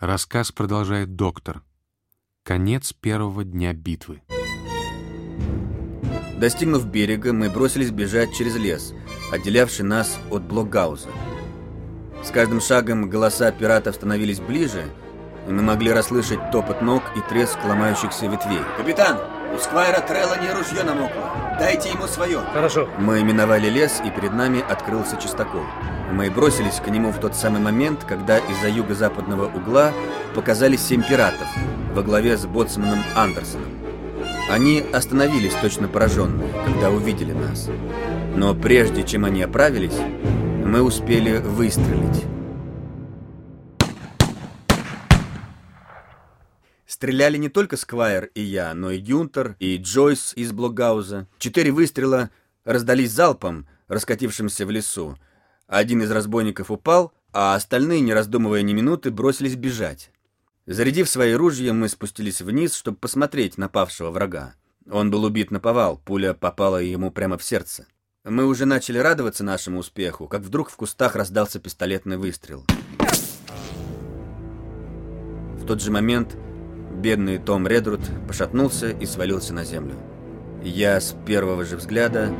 Рассказ продолжает доктор. Конец первого дня битвы. Достигнув берега, мы бросились бежать через лес, отделявший нас от Блокгауза. С каждым шагом голоса пиратов становились ближе, и мы могли расслышать топот ног и треск ломающихся ветвей. «Капитан, у Сквайра Трелла не ружье намокло. Дайте ему свое!» Хорошо. Мы миновали лес, и перед нами открылся чистокол. Мы бросились к нему в тот самый момент, когда из-за юго-западного угла показались семь пиратов во главе с боцманом Андерсоном. Они остановились точно пораженные, когда увидели нас. Но прежде чем они оправились, мы успели выстрелить. Стреляли не только Сквайр и я, но и Гюнтер, и Джойс из Блокгауза. Четыре выстрела раздались залпом, раскатившимся в лесу. Один из разбойников упал, а остальные, не раздумывая ни минуты, бросились бежать. Зарядив свои ружья, мы спустились вниз, чтобы посмотреть на павшего врага. Он был убит на повал, пуля попала ему прямо в сердце. Мы уже начали радоваться нашему успеху, как вдруг в кустах раздался пистолетный выстрел. В тот же момент бедный Том Редрут пошатнулся и свалился на землю. Я с первого же взгляда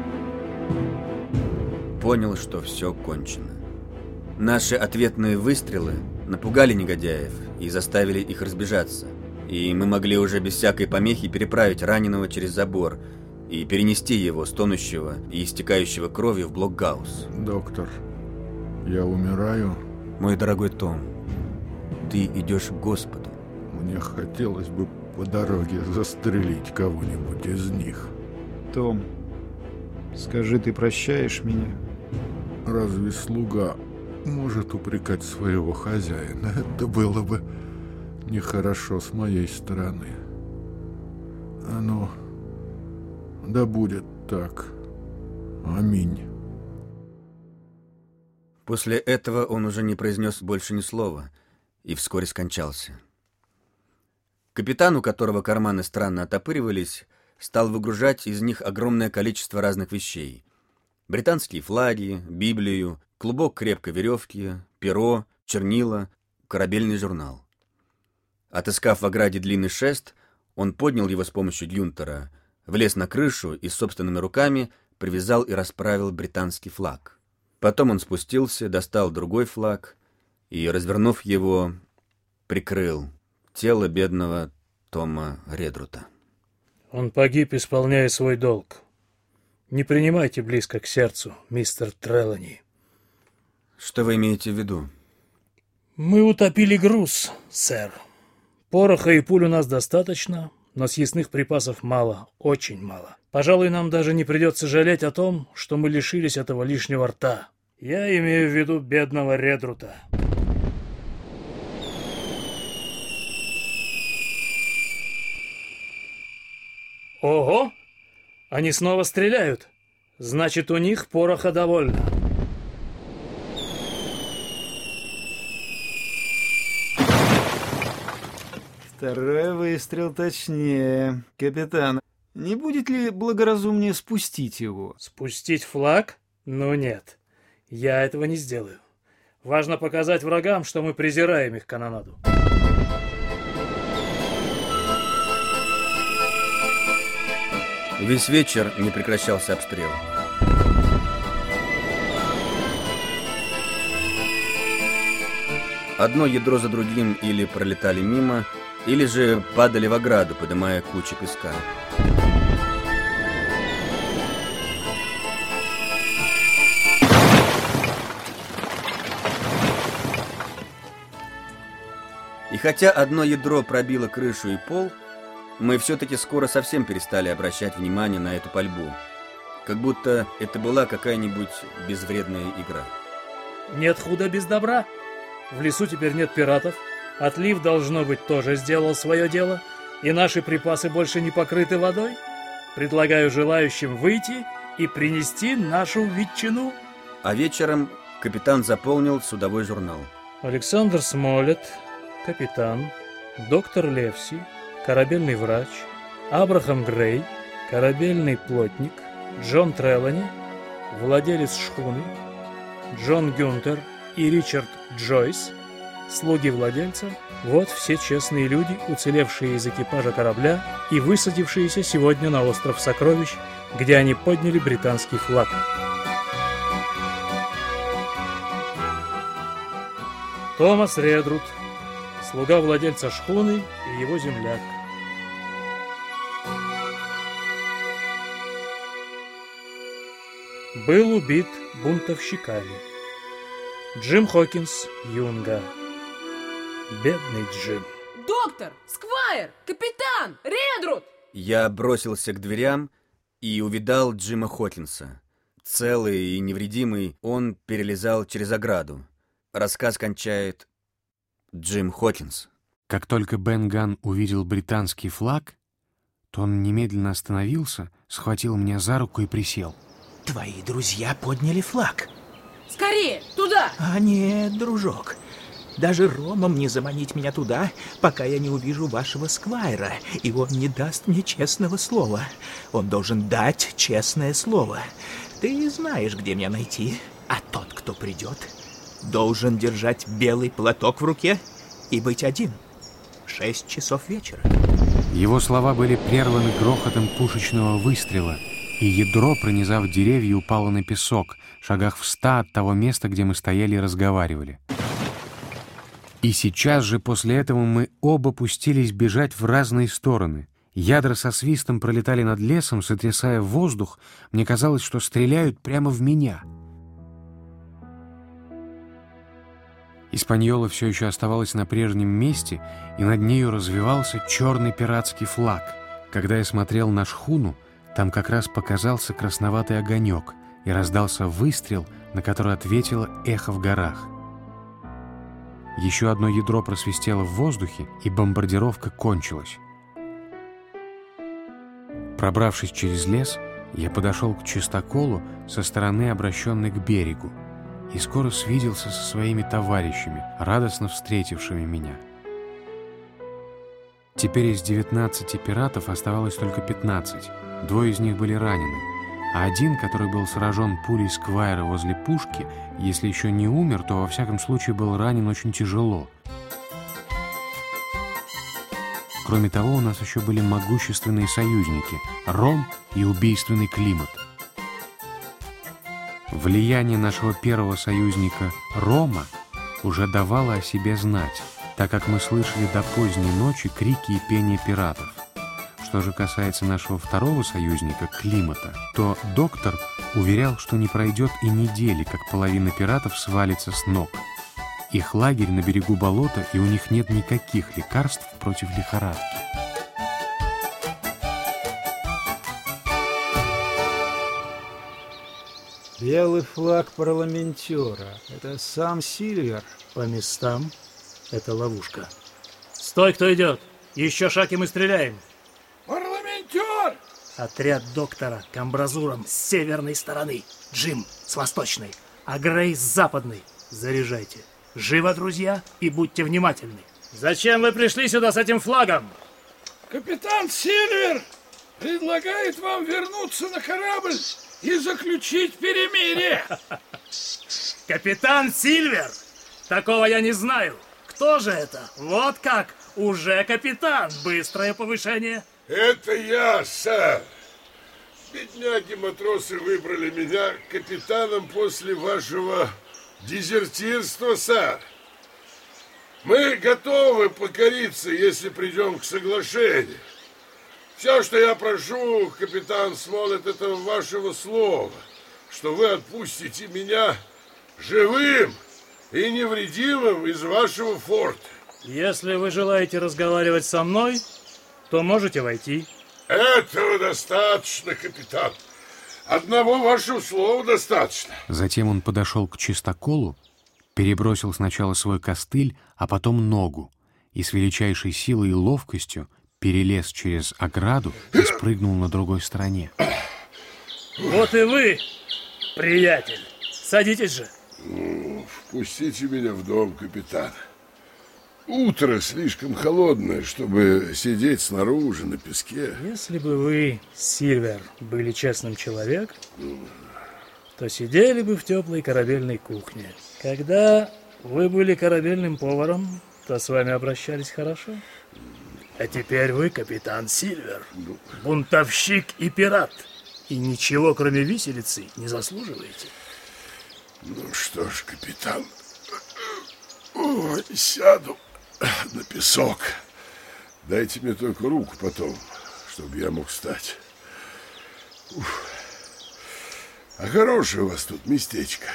понял, что все кончено. Наши ответные выстрелы напугали негодяев и заставили их разбежаться. И мы могли уже без всякой помехи переправить раненого через забор и перенести его, стонущего и истекающего кровью, в блокгаус. Доктор, я умираю. Мой дорогой Том, ты идешь к Господу. Мне хотелось бы по дороге застрелить кого-нибудь из них. Том, скажи, ты прощаешь меня? Разве слуга может упрекать своего хозяина? Это было бы нехорошо с моей стороны. А ну, да будет так. Аминь. После этого он уже не произнес больше ни слова и вскоре скончался. Капитан, у которого карманы странно отопыривались, стал выгружать из них огромное количество разных вещей. Британские флаги, Библию, клубок крепкой веревки, перо, чернила, корабельный журнал. Отыскав в ограде длинный шест, он поднял его с помощью Гюнтера, влез на крышу и собственными руками привязал и расправил британский флаг. Потом он спустился, достал другой флаг и, развернув его, прикрыл тело бедного Тома Редрута. Он погиб, исполняя свой долг. Не принимайте близко к сердцу, мистер Трелани. Что вы имеете в виду? Мы утопили груз, сэр. Пороха и пуль у нас достаточно, но съестных припасов мало, очень мало. Пожалуй, нам даже не придется жалеть о том, что мы лишились этого лишнего рта. Я имею в виду бедного Редрута. Ого! Они снова стреляют. Значит, у них пороха довольно. Второй выстрел точнее. Капитан, не будет ли благоразумнее спустить его? Спустить флаг? Ну нет. Я этого не сделаю. Важно показать врагам, что мы презираем их канонаду. Весь вечер не прекращался обстрел. Одно ядро за другим или пролетали мимо, или же падали в ограду, поднимая кучи песка. И хотя одно ядро пробило крышу и пол, мы все-таки скоро совсем перестали обращать внимание на эту пальбу. Как будто это была какая-нибудь безвредная игра. Нет худа без добра. В лесу теперь нет пиратов. Отлив, должно быть, тоже сделал свое дело. И наши припасы больше не покрыты водой. Предлагаю желающим выйти и принести нашу ветчину. А вечером капитан заполнил судовой журнал. Александр Смолет, капитан, доктор Левси, корабельный врач, Абрахам Грей, корабельный плотник, Джон Трелани, владелец шхуны, Джон Гюнтер и Ричард Джойс, слуги владельца, вот все честные люди, уцелевшие из экипажа корабля и высадившиеся сегодня на остров Сокровищ, где они подняли британский флаг. Томас Редрут, слуга владельца шхуны и его земляк. Был убит бунтовщиками. Джим Хокинс, Юнга. Бедный Джим. Доктор! Сквайр! Капитан! Редрут! Я бросился к дверям и увидал Джима Хокинса. Целый и невредимый, он перелезал через ограду. Рассказ кончает Джим Хокинс. Как только Бен Ган увидел британский флаг, то он немедленно остановился, схватил меня за руку и присел. Твои друзья подняли флаг. Скорее! Туда! А нет, дружок. Даже Ромом не заманить меня туда, пока я не увижу вашего сквайра, и он не даст мне честного слова. Он должен дать честное слово. Ты знаешь, где меня найти. А тот, кто придет, должен держать белый платок в руке и быть один. Шесть часов вечера. Его слова были прерваны грохотом пушечного выстрела, и ядро, пронизав деревья, упало на песок, шагах в ста от того места, где мы стояли и разговаривали. И сейчас же после этого мы оба пустились бежать в разные стороны. Ядра со свистом пролетали над лесом, сотрясая воздух. Мне казалось, что стреляют прямо в меня. Испаньола все еще оставалась на прежнем месте, и над нею развивался черный пиратский флаг. Когда я смотрел на шхуну, там как раз показался красноватый огонек, и раздался выстрел, на который ответило эхо в горах. Еще одно ядро просвистело в воздухе, и бомбардировка кончилась. Пробравшись через лес, я подошел к чистоколу со стороны, обращенной к берегу, и скоро свиделся со своими товарищами, радостно встретившими меня. Теперь из 19 пиратов оставалось только 15. Двое из них были ранены, а один, который был сражен пулей Сквайра возле пушки, если еще не умер, то во всяком случае был ранен очень тяжело. Кроме того, у нас еще были могущественные союзники — Ром и убийственный климат. Влияние нашего первого союзника Рома уже давало о себе знать, так как мы слышали до поздней ночи крики и пение пиратов. Что же касается нашего второго союзника, климата, то доктор уверял, что не пройдет и недели, как половина пиратов свалится с ног. Их лагерь на берегу болота, и у них нет никаких лекарств против лихорадки. Белый флаг парламентера. Это сам Сильвер. По местам это ловушка. Стой, кто идет! Еще шаг, и мы стреляем. Отряд доктора к амбразурам с северной стороны. Джим с восточной, а Грей с западной. Заряжайте. Живо, друзья, и будьте внимательны. Зачем вы пришли сюда с этим флагом? Капитан Сильвер предлагает вам вернуться на корабль и заключить перемирие. Капитан Сильвер! Такого я не знаю. Кто же это? Вот как! Уже капитан! Быстрое повышение. Это я, сэр. Бедняги-матросы выбрали меня капитаном после вашего дезертирства, сэр. Мы готовы покориться, если придем к соглашению. Все, что я прошу, капитан Смолет, это вашего слова, что вы отпустите меня живым и невредимым из вашего форта. Если вы желаете разговаривать со мной, то можете войти. Этого достаточно, капитан. Одного вашего слова достаточно. Затем он подошел к чистоколу, перебросил сначала свой костыль, а потом ногу, и с величайшей силой и ловкостью перелез через ограду и спрыгнул на другой стороне. Вот и вы, приятель. Садитесь же. Ну, впустите меня в дом, капитан. Утро слишком холодное, чтобы сидеть снаружи на песке. Если бы вы, Сильвер, были честным человеком, то сидели бы в теплой корабельной кухне. Когда Вы были корабельным поваром, то с вами обращались хорошо. А теперь вы капитан Сильвер, бунтовщик и пират. И ничего, кроме виселицы, не заслуживаете. Ну что ж, капитан, Ой, сяду на песок. Дайте мне только руку потом, чтобы я мог встать. Уф. А хорошее у вас тут местечко.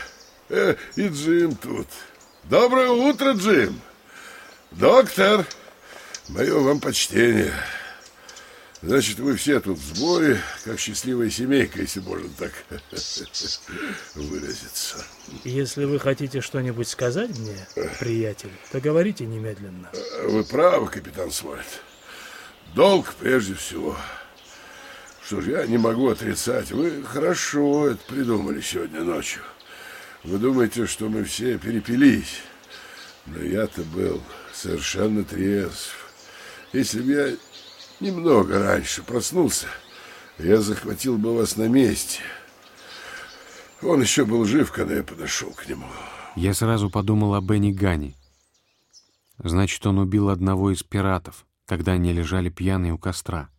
Э, и Джим тут. Доброе утро, Джим. Доктор, мое вам почтение. Значит, вы все тут в сборе, как счастливая семейка, если можно так выразиться. Если вы хотите что-нибудь сказать мне, приятель, то говорите немедленно. Вы правы, капитан Смолет. Долг прежде всего. Что ж, я не могу отрицать. Вы хорошо это придумали сегодня ночью. Вы думаете, что мы все перепились. Но я-то был совершенно трезв. Если бы я немного раньше проснулся, я захватил бы вас на месте. Он еще был жив, когда я подошел к нему. Я сразу подумал о Бенни Гане. Значит, он убил одного из пиратов, когда они лежали пьяные у костра.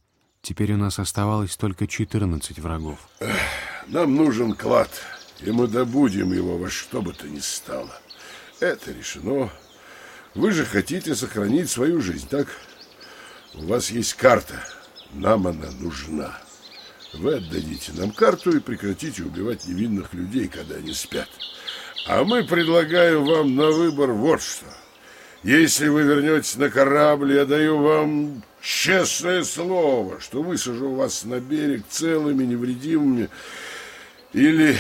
Теперь у нас оставалось только 14 врагов. Нам нужен клад, и мы добудем его во что бы то ни стало. Это решено. Вы же хотите сохранить свою жизнь, так? У вас есть карта. Нам она нужна. Вы отдадите нам карту и прекратите убивать невинных людей, когда они спят. А мы предлагаем вам на выбор вот что. Если вы вернетесь на корабль, я даю вам честное слово, что высажу вас на берег целыми, невредимыми. Или,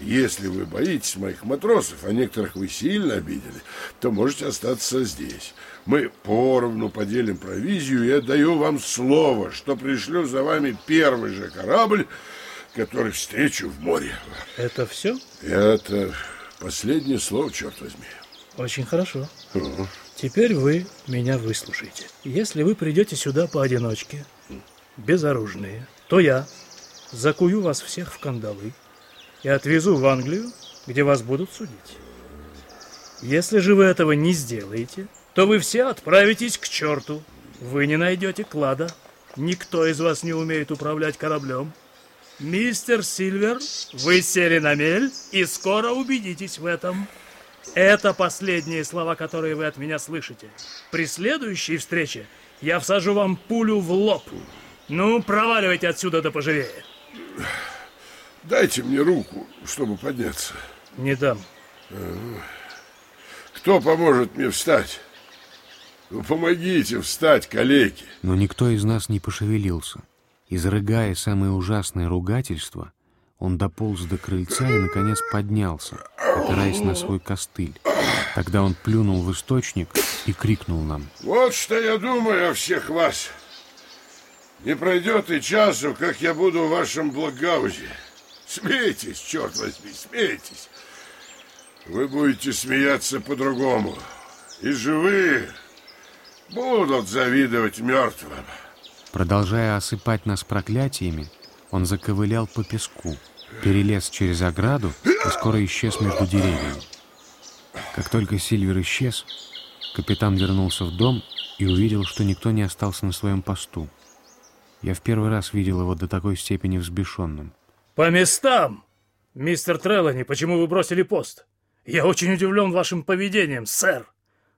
если вы боитесь моих матросов, а некоторых вы сильно обидели, то можете остаться здесь. Мы поровну поделим провизию, и я даю вам слово, что пришлю за вами первый же корабль, который встречу в море. Это все? Это последнее слово, черт возьми. Очень хорошо. Угу. Теперь вы меня выслушаете. Если вы придете сюда поодиночке, безоружные, то я закую вас всех в кандалы и отвезу в Англию, где вас будут судить. Если же вы этого не сделаете, то вы все отправитесь к черту. Вы не найдете клада. Никто из вас не умеет управлять кораблем. Мистер Сильвер, вы сели на мель и скоро убедитесь в этом. Это последние слова, которые вы от меня слышите. При следующей встрече я всажу вам пулю в лоб. Ну, проваливайте отсюда да поживее. Дайте мне руку, чтобы подняться. Не дам. Кто поможет мне встать? Ну, помогите встать, коллеги. Но никто из нас не пошевелился. Изрыгая самые ужасные ругательства, он дополз до крыльца и, наконец, поднялся, опираясь на свой костыль. Тогда он плюнул в источник и крикнул нам. Вот что я думаю о всех вас. Не пройдет и часу, как я буду в вашем благаузе. Смейтесь, черт возьми, смейтесь. Вы будете смеяться по-другому. И живые будут завидовать мертвым. Продолжая осыпать нас проклятиями, он заковылял по песку, перелез через ограду и скоро исчез между деревьями. Как только Сильвер исчез, капитан вернулся в дом и увидел, что никто не остался на своем посту. Я в первый раз видел его до такой степени взбешенным. По местам! Мистер Треллани, почему вы бросили пост? Я очень удивлен вашим поведением, сэр.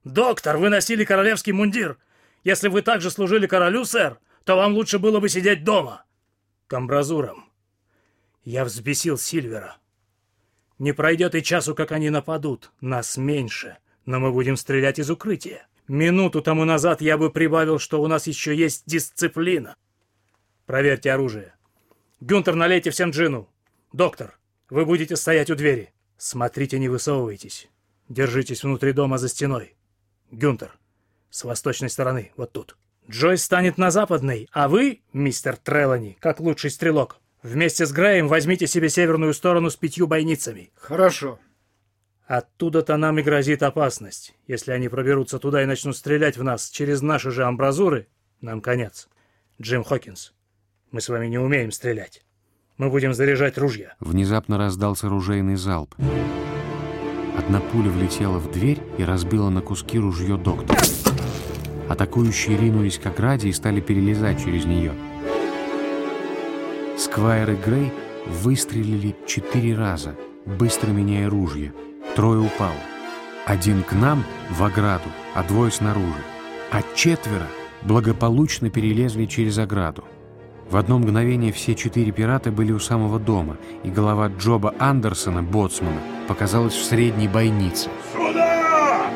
Доктор, вы носили королевский мундир. Если вы также служили королю, сэр, то вам лучше было бы сидеть дома. К амбразурам. Я взбесил Сильвера. Не пройдет и часу, как они нападут. Нас меньше, но мы будем стрелять из укрытия. Минуту тому назад я бы прибавил, что у нас еще есть дисциплина. Проверьте оружие. Гюнтер, налейте всем джину. Доктор, вы будете стоять у двери. Смотрите, не высовывайтесь. Держитесь внутри дома за стеной. Гюнтер, с восточной стороны, вот тут. Джойс станет на западной, а вы, мистер Трелани, как лучший стрелок, вместе с Греем возьмите себе северную сторону с пятью бойницами. Хорошо. Оттуда-то нам и грозит опасность. Если они проберутся туда и начнут стрелять в нас через наши же амбразуры, нам конец. Джим Хокинс, мы с вами не умеем стрелять. Мы будем заряжать ружья. Внезапно раздался ружейный залп. Одна пуля влетела в дверь и разбила на куски ружье доктора. Атакующие ринулись к ограде и стали перелезать через нее. Сквайр и Грей выстрелили четыре раза, быстро меняя ружья. Трое упало. Один к нам в ограду, а двое снаружи. А четверо благополучно перелезли через ограду. В одно мгновение все четыре пирата были у самого дома, и голова Джоба Андерсона, боцмана, показалась в средней бойнице. Сюда!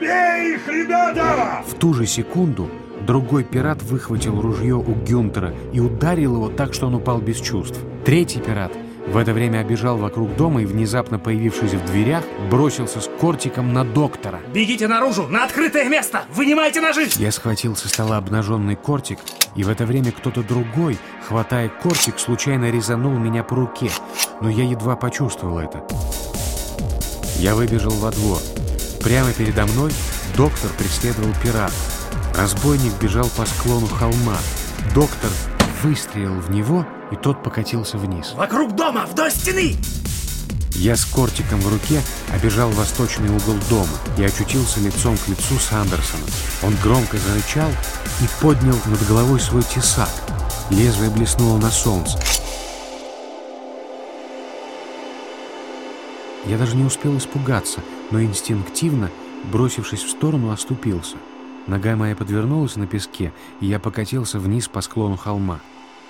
Бей их, ребята! В ту же секунду другой пират выхватил ружье у Гюнтера и ударил его так, что он упал без чувств. Третий пират в это время обежал вокруг дома и, внезапно появившись в дверях, бросился с кортиком на доктора. Бегите наружу, на открытое место! Вынимайте ножи! Я схватил со стола обнаженный кортик, и в это время кто-то другой, хватая кортик, случайно резанул меня по руке, но я едва почувствовал это. Я выбежал во двор. Прямо передо мной доктор преследовал пират. Разбойник бежал по склону холма. Доктор выстрелил в него, и тот покатился вниз. Вокруг дома, вдоль стены! Я с кортиком в руке обежал восточный угол дома и очутился лицом к лицу с Андерсоном. Он громко зарычал и поднял над головой свой тесак. Лезвие блеснуло на солнце. Я даже не успел испугаться, но инстинктивно, бросившись в сторону, оступился. Нога моя подвернулась на песке, и я покатился вниз по склону холма.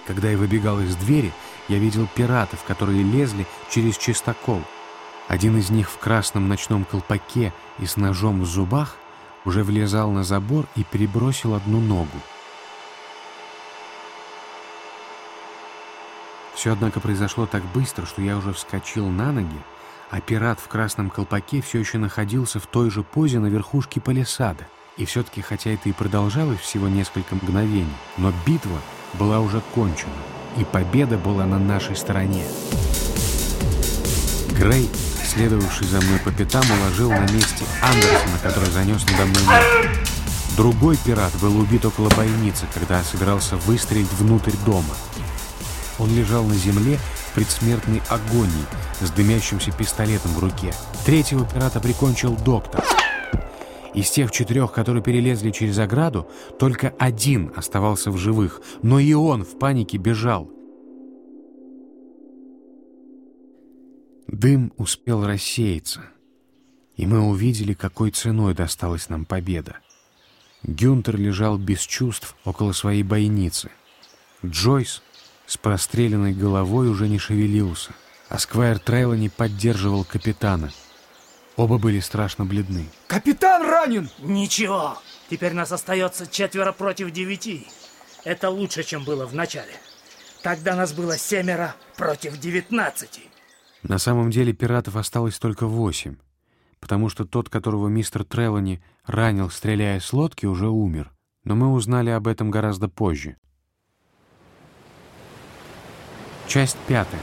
Когда я выбегал из двери, я видел пиратов, которые лезли через чистокол. Один из них в красном ночном колпаке и с ножом в зубах уже влезал на забор и перебросил одну ногу. Все, однако, произошло так быстро, что я уже вскочил на ноги, а пират в красном колпаке все еще находился в той же позе на верхушке палисада. И все-таки, хотя это и продолжалось всего несколько мгновений, но битва была уже кончена, и победа была на нашей стороне. Грей, следовавший за мной по пятам, уложил на месте Андерсона, который занес надо мной нож. Другой пират был убит около бойницы, когда собирался выстрелить внутрь дома. Он лежал на земле в предсмертной агонии с дымящимся пистолетом в руке. Третьего пирата прикончил доктор. Из тех четырех, которые перелезли через ограду, только один оставался в живых, но и он в панике бежал. Дым успел рассеяться, и мы увидели, какой ценой досталась нам победа. Гюнтер лежал без чувств около своей бойницы. Джойс с простреленной головой уже не шевелился, а Сквайр Трейлони поддерживал капитана. Оба были страшно бледны. Капитан ранен! Ничего, теперь нас остается четверо против девяти. Это лучше, чем было в начале. Тогда нас было семеро против девятнадцати. На самом деле пиратов осталось только восемь, потому что тот, которого мистер Трелани ранил, стреляя с лодки, уже умер. Но мы узнали об этом гораздо позже. Часть пятая.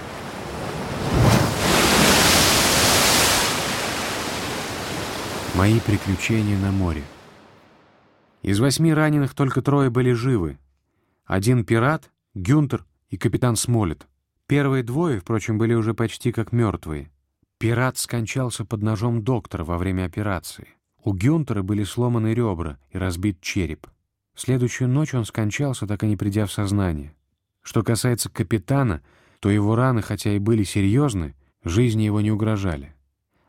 Мои приключения на море. Из восьми раненых только трое были живы. Один пират, Гюнтер и капитан Смолет. Первые двое, впрочем, были уже почти как мертвые. Пират скончался под ножом доктора во время операции. У Гюнтера были сломаны ребра и разбит череп. В следующую ночь он скончался, так и не придя в сознание. Что касается капитана, то его раны, хотя и были серьезны, жизни его не угрожали.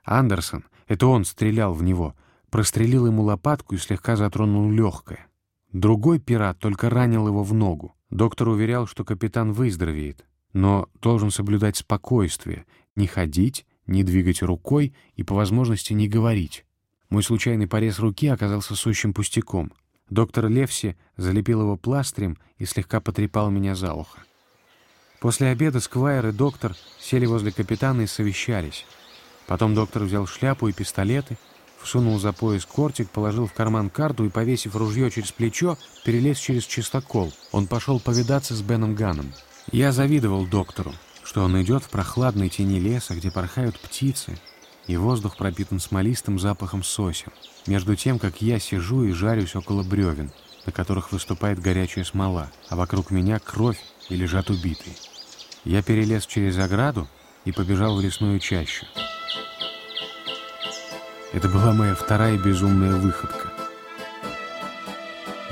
Андерсон, это он стрелял в него, прострелил ему лопатку и слегка затронул легкое. Другой пират только ранил его в ногу. Доктор уверял, что капитан выздоровеет, но должен соблюдать спокойствие, не ходить, не двигать рукой и, по возможности, не говорить. Мой случайный порез руки оказался сущим пустяком. Доктор Левси залепил его пластырем и слегка потрепал меня за ухо. После обеда Сквайр и доктор сели возле капитана и совещались. Потом доктор взял шляпу и пистолеты, всунул за пояс кортик, положил в карман карту и, повесив ружье через плечо, перелез через чистокол. Он пошел повидаться с Беном Ганом. Я завидовал доктору, что он идет в прохладной тени леса, где порхают птицы, и воздух пропитан смолистым запахом сосен, между тем, как я сижу и жарюсь около бревен, на которых выступает горячая смола, а вокруг меня кровь и лежат убитые. Я перелез через ограду и побежал в лесную чащу. Это была моя вторая безумная выходка.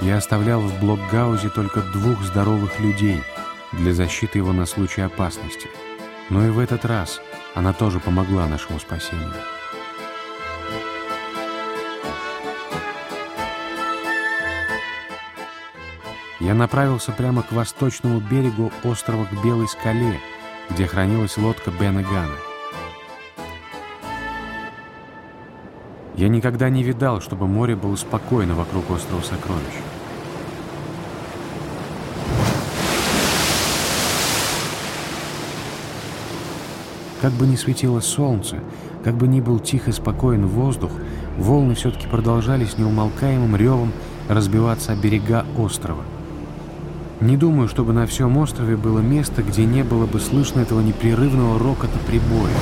Я оставлял в блокгаузе только двух здоровых людей для защиты его на случай опасности. Но и в этот раз она тоже помогла нашему спасению. Я направился прямо к восточному берегу острова к Белой скале, где хранилась лодка Бена Гана. Я никогда не видал, чтобы море было спокойно вокруг острова Сокровищ. Как бы ни светило солнце, как бы ни был тих и спокоен воздух, волны все-таки продолжали с неумолкаемым ревом разбиваться о берега острова. Не думаю, чтобы на всем острове было место, где не было бы слышно этого непрерывного рокота прибоя.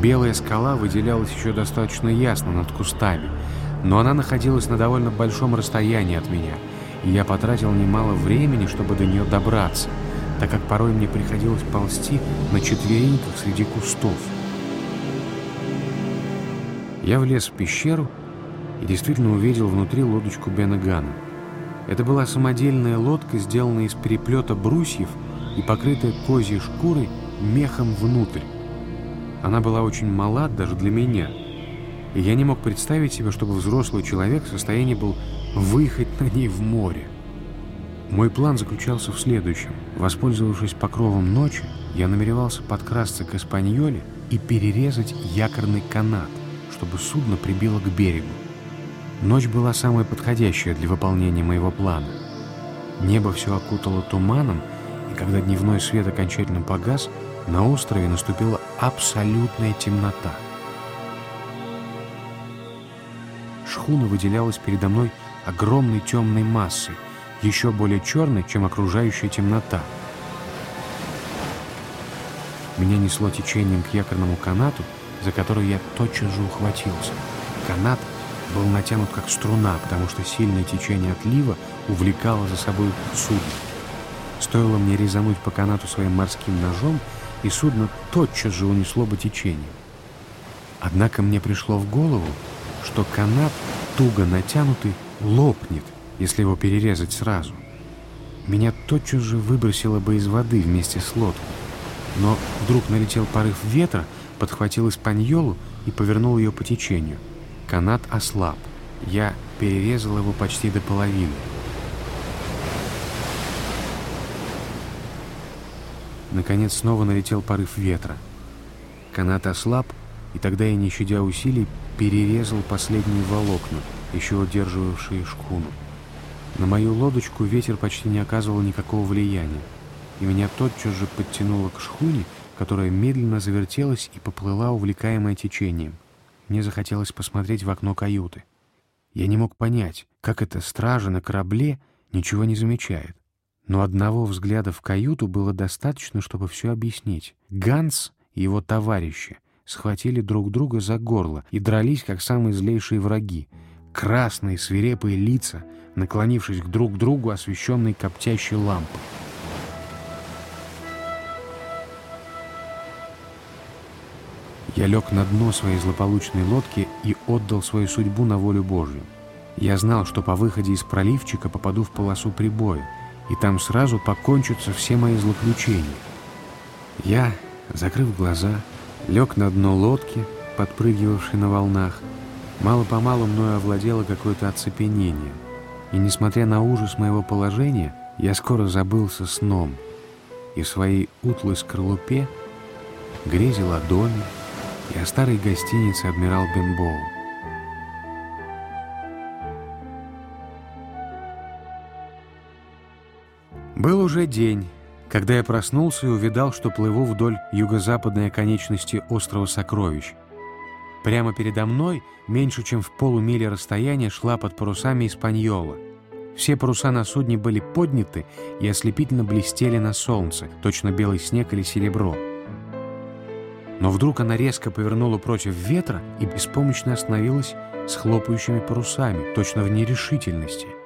Белая скала выделялась еще достаточно ясно над кустами, но она находилась на довольно большом расстоянии от меня, и я потратил немало времени, чтобы до нее добраться, так как порой мне приходилось ползти на четвереньках среди кустов. Я влез в пещеру и действительно увидел внутри лодочку Бена Гана. Это была самодельная лодка, сделанная из переплета брусьев и покрытая козьей шкурой мехом внутрь. Она была очень мала даже для меня. И я не мог представить себе, чтобы взрослый человек в состоянии был выехать на ней в море. Мой план заключался в следующем. Воспользовавшись покровом ночи, я намеревался подкрасться к Эспаньоле и перерезать якорный канат, чтобы судно прибило к берегу. Ночь была самая подходящая для выполнения моего плана. Небо все окутало туманом, и когда дневной свет окончательно погас, на острове наступила абсолютная темнота. Шхуна выделялась передо мной огромной темной массой, еще более черной, чем окружающая темнота. Меня несло течением к якорному канату, за который я тотчас же ухватился. Канат был натянут как струна, потому что сильное течение отлива увлекало за собой судно. Стоило мне резануть по канату своим морским ножом, и судно тотчас же унесло бы течение. Однако мне пришло в голову, что канат, туго натянутый, лопнет, если его перерезать сразу. Меня тотчас же выбросило бы из воды вместе с лодкой. Но вдруг налетел порыв ветра, подхватил испаньолу и повернул ее по течению. Канат ослаб. Я перерезал его почти до половины. Наконец снова налетел порыв ветра. Канат ослаб, и тогда я, не щадя усилий, перерезал последние волокна, еще удерживавшие шхуну. На мою лодочку ветер почти не оказывал никакого влияния, и меня тотчас же подтянуло к шхуне, которая медленно завертелась и поплыла, увлекаемая течением. Мне захотелось посмотреть в окно каюты. Я не мог понять, как эта стража на корабле ничего не замечает. Но одного взгляда в каюту было достаточно, чтобы все объяснить. Ганс и его товарищи схватили друг друга за горло и дрались, как самые злейшие враги. Красные свирепые лица, наклонившись друг к другу, освещенные коптящей лампой. Я лег на дно своей злополучной лодки и отдал свою судьбу на волю Божью. Я знал, что по выходе из проливчика попаду в полосу прибоя, и там сразу покончатся все мои злоключения. Я, закрыв глаза, лег на дно лодки, подпрыгивавшей на волнах. Мало-помалу мною овладело какое-то оцепенение, и, несмотря на ужас моего положения, я скоро забылся сном, и в своей утлой скорлупе грезил о доме и о старой гостинице «Адмирал Бенбоу». Был уже день, когда я проснулся и увидал, что плыву вдоль юго-западной оконечности острова Сокровищ. Прямо передо мной, меньше чем в полумиле расстояния, шла под парусами Испаньола. Все паруса на судне были подняты и ослепительно блестели на солнце, точно белый снег или серебро. Но вдруг она резко повернула против ветра и беспомощно остановилась с хлопающими парусами, точно в нерешительности.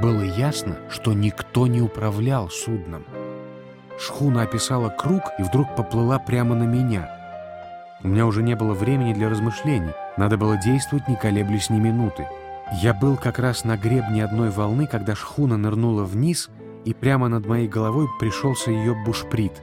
Было ясно, что никто не управлял судном. шхуна описала круг и вдруг поплыла прямо на меня. У меня уже не было времени для размышлений. Надо было действовать, не колеблясь ни минуты. Я был как раз на гребне одной волны, когда шхуна нырнула вниз, и прямо над моей головой пришелся ее бушприт.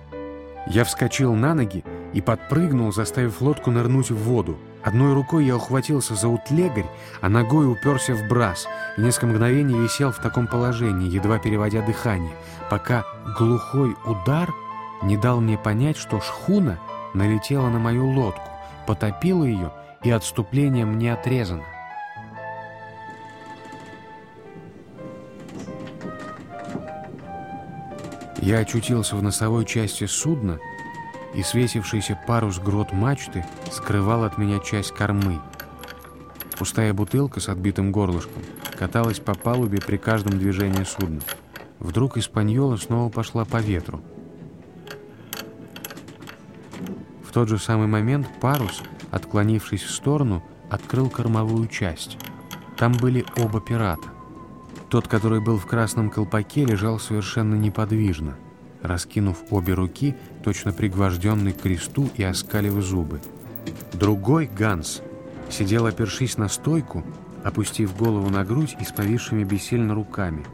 Я вскочил на ноги и подпрыгнул, заставив лодку нырнуть в воду. Одной рукой я ухватился за утлегарь, а ногой уперся в брас и несколько мгновений висел в таком положении, едва переводя дыхание, пока глухой удар не дал мне понять, что шхуна налетела на мою лодку, потопила ее, и отступление мне отрезано. Я очутился в носовой части судна, и свесившийся парус грот мачты скрывал от меня часть кормы. Пустая бутылка с отбитым горлышком каталась по палубе при каждом движении судна. Вдруг испаньола снова пошла по ветру. В тот же самый момент парус, отклонившись в сторону, открыл кормовую часть. Там были оба пирата. Тот, который был в красном колпаке, лежал совершенно неподвижно, раскинув обе руки, точно пригвожденный к кресту и оскалив зубы. Другой, Ганс, сидел, опершись на стойку, опустив голову на грудь и с повисшими бессильно руками.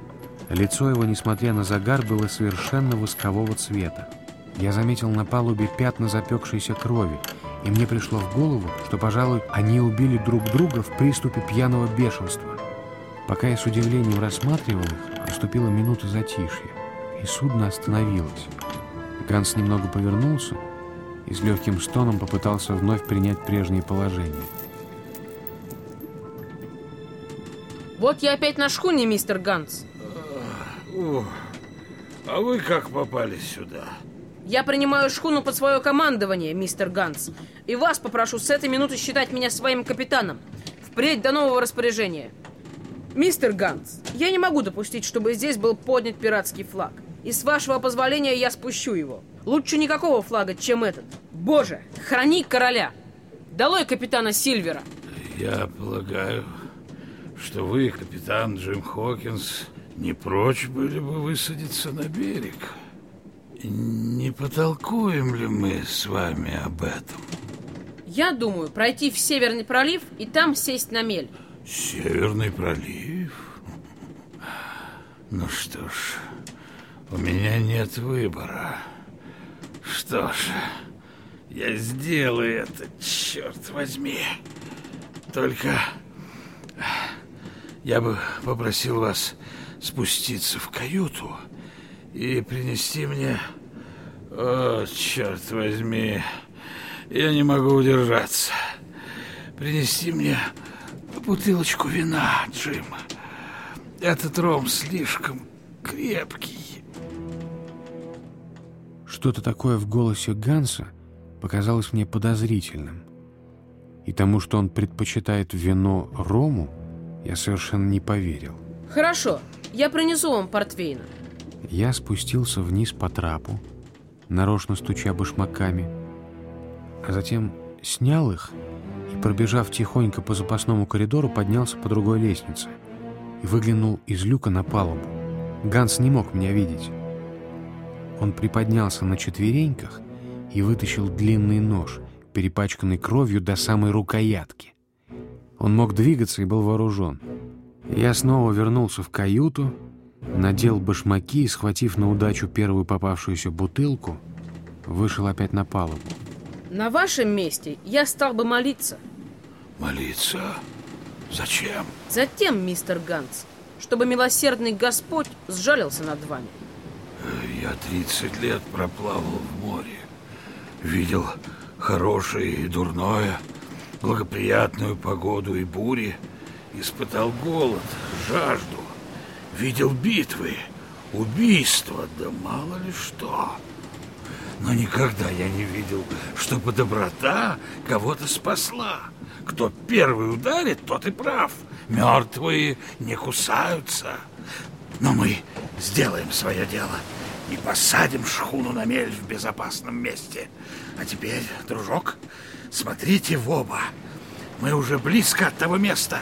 Лицо его, несмотря на загар, было совершенно воскового цвета. Я заметил на палубе пятна запекшейся крови, и мне пришло в голову, что, пожалуй, они убили друг друга в приступе пьяного бешенства. Пока я с удивлением рассматривал их, наступила минута затишья, и судно остановилось. Ганс немного повернулся и с легким стоном попытался вновь принять прежнее положение. Вот я опять на шхуне, мистер Ганс. О, а вы как попали сюда? Я принимаю шхуну под свое командование, мистер Ганс. И вас попрошу с этой минуты считать меня своим капитаном. Впредь до нового распоряжения. Мистер Ганс, я не могу допустить, чтобы здесь был поднят пиратский флаг. И с вашего позволения я спущу его. Лучше никакого флага, чем этот. Боже, храни короля. Долой капитана Сильвера. Я полагаю, что вы, капитан Джим Хокинс, не прочь были бы высадиться на берег. Не потолкуем ли мы с вами об этом? Я думаю пройти в Северный пролив и там сесть на мель. Северный пролив? Ну что ж, у меня нет выбора. Что ж, я сделаю это, черт возьми. Только я бы попросил вас спуститься в каюту и принести мне... О, черт возьми, я не могу удержаться. Принести мне бутылочку вина, Джим. Этот ром слишком крепкий. Что-то такое в голосе Ганса показалось мне подозрительным. И тому, что он предпочитает вино рому, я совершенно не поверил. Хорошо, я принесу вам портвейна. Я спустился вниз по трапу, нарочно стуча башмаками, а затем снял их и, пробежав тихонько по запасному коридору, поднялся по другой лестнице и выглянул из люка на палубу. Ганс не мог меня видеть. Он приподнялся на четвереньках и вытащил длинный нож, перепачканный кровью до самой рукоятки. Он мог двигаться и был вооружен. Я снова вернулся в каюту, надел башмаки и, схватив на удачу первую попавшуюся бутылку, вышел опять на палубу. На вашем месте я стал бы молиться. Молиться? Зачем? Затем, мистер Ганс, чтобы милосердный Господь сжалился над вами. Я 30 лет проплавал в море. Видел хорошее и дурное, благоприятную погоду и бури. Испытал голод, жажду. Видел битвы, убийства, да мало ли что. Но никогда я не видел, чтобы доброта кого-то спасла. Кто первый ударит, тот и прав. Мертвые не кусаются. Но мы сделаем свое дело и посадим шхуну на мель в безопасном месте. А теперь, дружок, смотрите в оба. Мы уже близко от того места,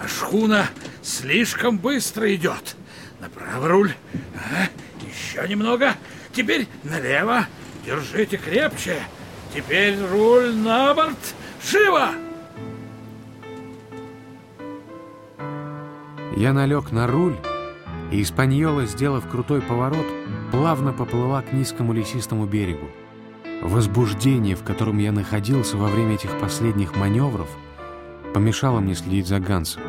а шхуна слишком быстро идет. Направо руль. А, еще немного. Теперь налево. Держите крепче. Теперь руль на борт. Живо! Я налег на руль, и Испаньола, сделав крутой поворот, плавно поплыла к низкому лесистому берегу. Возбуждение, в котором я находился во время этих последних маневров, помешало мне следить за Гансом.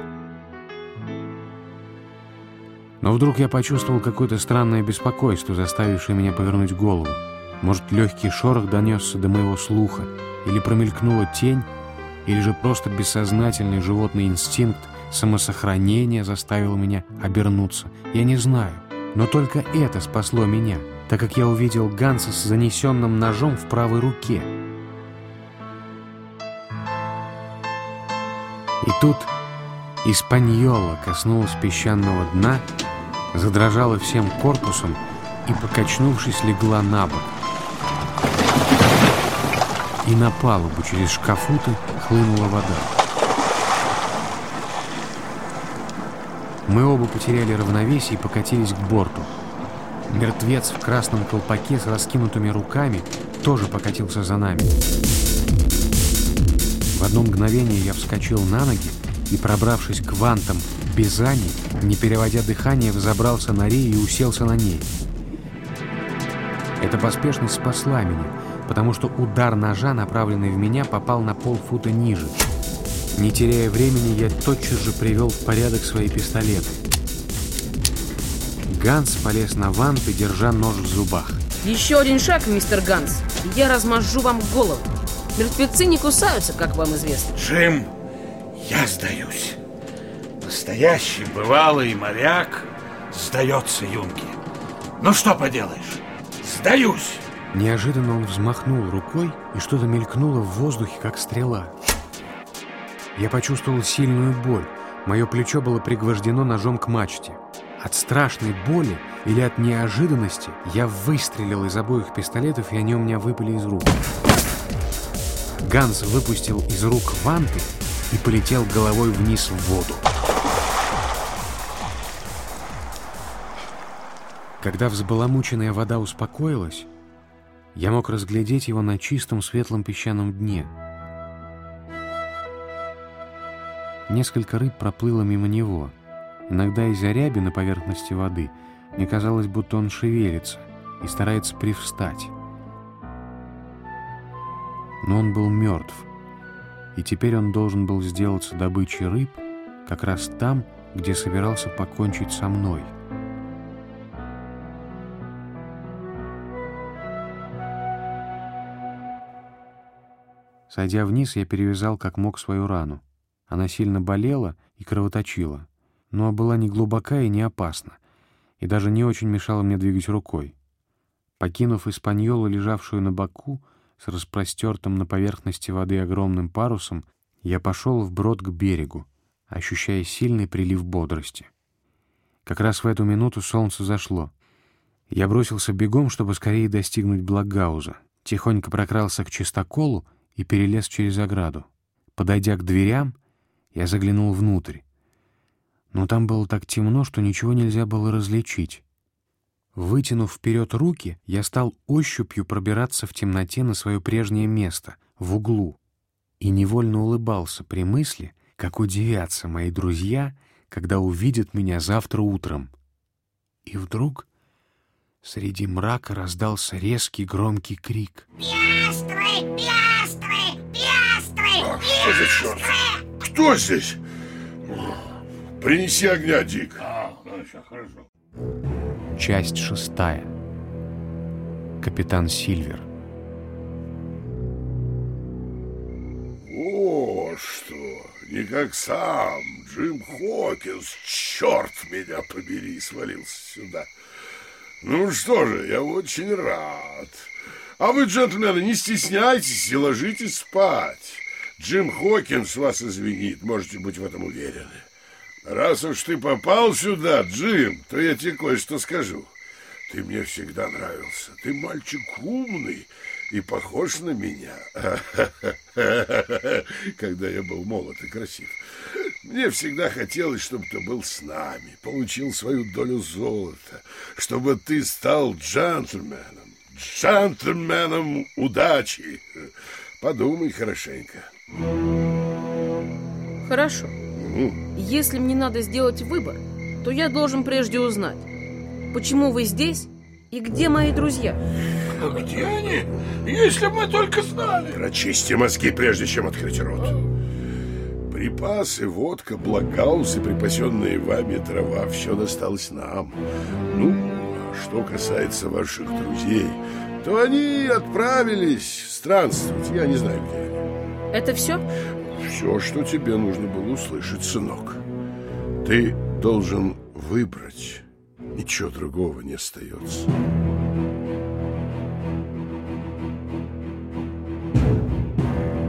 Но вдруг я почувствовал какое-то странное беспокойство, заставившее меня повернуть голову. Может, легкий шорох донесся до моего слуха, или промелькнула тень, или же просто бессознательный животный инстинкт самосохранения заставил меня обернуться. Я не знаю, но только это спасло меня, так как я увидел Ганса с занесенным ножом в правой руке. И тут Испаньола коснулась песчаного дна, задрожала всем корпусом и, покачнувшись, легла на бок. И на палубу через шкафуты хлынула вода. Мы оба потеряли равновесие и покатились к борту. Мертвец в красном колпаке с раскинутыми руками тоже покатился за нами. В одно мгновение я вскочил на ноги и, пробравшись к вантам Бизани, не переводя дыхание, взобрался на рей и уселся на ней. Эта поспешность спасла меня, потому что удар ножа, направленный в меня, попал на полфута ниже. Не теряя времени, я тотчас же привел в порядок свои пистолеты. Ганс полез на ванты, держа нож в зубах. Еще один шаг, мистер Ганс, и я размажу вам голову. Мертвецы не кусаются, как вам известно. Джим, я сдаюсь. Настоящий бывалый моряк сдается юнге. Ну что поделаешь, сдаюсь. Неожиданно он взмахнул рукой, и что-то мелькнуло в воздухе, как стрела. Я почувствовал сильную боль. Мое плечо было пригвождено ножом к мачте. От страшной боли или от неожиданности я выстрелил из обоих пистолетов, и они у меня выпали из рук. Ганс выпустил из рук ванты и полетел головой вниз в воду. Когда взбаламученная вода успокоилась, я мог разглядеть его на чистом светлом песчаном дне. Несколько рыб проплыло мимо него. Иногда из-за ряби на поверхности воды мне казалось, будто он шевелится и старается привстать. Но он был мертв, и теперь он должен был сделаться добычей рыб как раз там, где собирался покончить со мной. Сойдя вниз, я перевязал как мог свою рану. Она сильно болела и кровоточила, но была не глубока и не опасна, и даже не очень мешала мне двигать рукой. Покинув испаньолу, лежавшую на боку, с распростертым на поверхности воды огромным парусом, я пошел вброд к берегу, ощущая сильный прилив бодрости. Как раз в эту минуту солнце зашло. Я бросился бегом, чтобы скорее достигнуть Благауза, тихонько прокрался к чистоколу и перелез через ограду. Подойдя к дверям, я заглянул внутрь. Но там было так темно, что ничего нельзя было различить. Вытянув вперед руки, я стал ощупью пробираться в темноте на свое прежнее место, в углу, и невольно улыбался при мысли, как удивятся мои друзья, когда увидят меня завтра утром. И вдруг среди мрака раздался резкий громкий крик. «Пиастры! Пиастры! Пиастры! А, что за черт? Кто здесь? Принеси огня, Дик. А, хорошо, хорошо. Часть шестая. Капитан Сильвер. О, что! Не как сам Джим Хокинс, черт меня побери, свалился сюда. Ну что же, я очень рад. А вы, джентльмены, не стесняйтесь и ложитесь спать. Джим Хокинс вас извинит, можете быть в этом уверены. Раз уж ты попал сюда, Джим, то я тебе кое-что скажу. Ты мне всегда нравился. Ты мальчик умный и похож на меня. Когда я был молод и красив. Мне всегда хотелось, чтобы ты был с нами, получил свою долю золота, чтобы ты стал джентльменом, джентльменом удачи. Подумай хорошенько. Хорошо. Если мне надо сделать выбор, то я должен прежде узнать, почему вы здесь и где мои друзья. А где они? Если бы мы только знали. Прочисти мозги, прежде чем открыть рот. Припасы, водка, благаусы, припасенные вами трава, все досталось нам. Ну, а что касается ваших друзей, то они отправились странствовать. Я не знаю, где они. Это все? Все, что тебе нужно было услышать, сынок. Ты должен выбрать. Ничего другого не остается.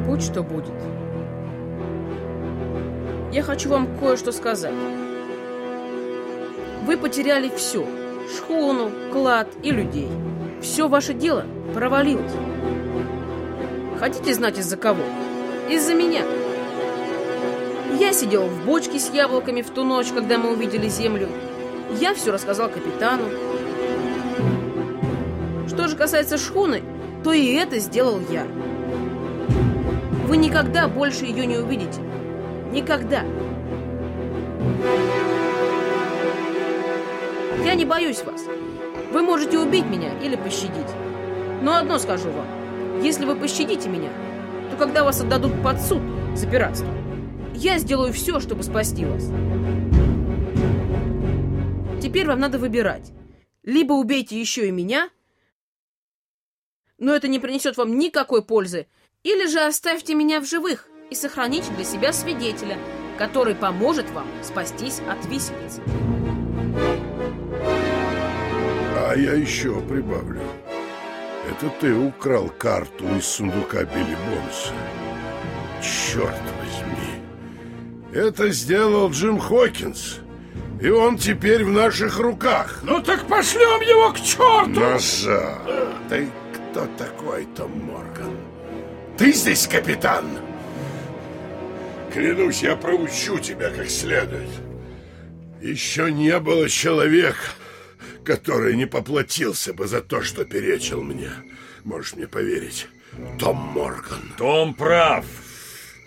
Будь что будет. Я хочу вам кое-что сказать. Вы потеряли все. Шхуну, клад и людей. Все ваше дело провалилось. Хотите знать из-за кого? Из-за меня. Я сидел в бочке с яблоками в ту ночь, когда мы увидели землю. Я все рассказал капитану. Что же касается шхуны, то и это сделал я. Вы никогда больше ее не увидите. Никогда. Я не боюсь вас. Вы можете убить меня или пощадить. Но одно скажу вам. Если вы пощадите меня, то когда вас отдадут под суд за пиратство, я сделаю все, чтобы спасти вас. Теперь вам надо выбирать. Либо убейте еще и меня, но это не принесет вам никакой пользы, или же оставьте меня в живых и сохраните для себя свидетеля, который поможет вам спастись от виселицы. А я еще прибавлю. Это ты украл карту из сундука Билли Бонса. Черт возьми. Это сделал Джим Хокинс. И он теперь в наших руках. Ну так пошлем его к черту! Назад. Ты кто такой, Том Морган? Ты здесь капитан? Клянусь, я проучу тебя как следует. Еще не было человека, который не поплатился бы за то, что перечил мне. Можешь мне поверить. Том Морган. Том прав.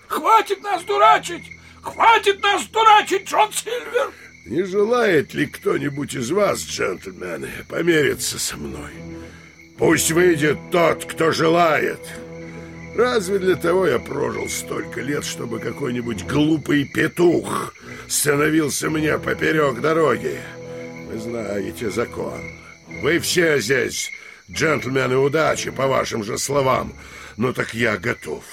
Хватит нас дурачить! Хватит нас дурачить, Джон Сильвер! Не желает ли кто-нибудь из вас, джентльмены, помериться со мной? Пусть выйдет тот, кто желает. Разве для того я прожил столько лет, чтобы какой-нибудь глупый петух становился мне поперек дороги? Знаете закон. Вы все здесь джентльмены удачи, по вашим же словам. Ну так я готов.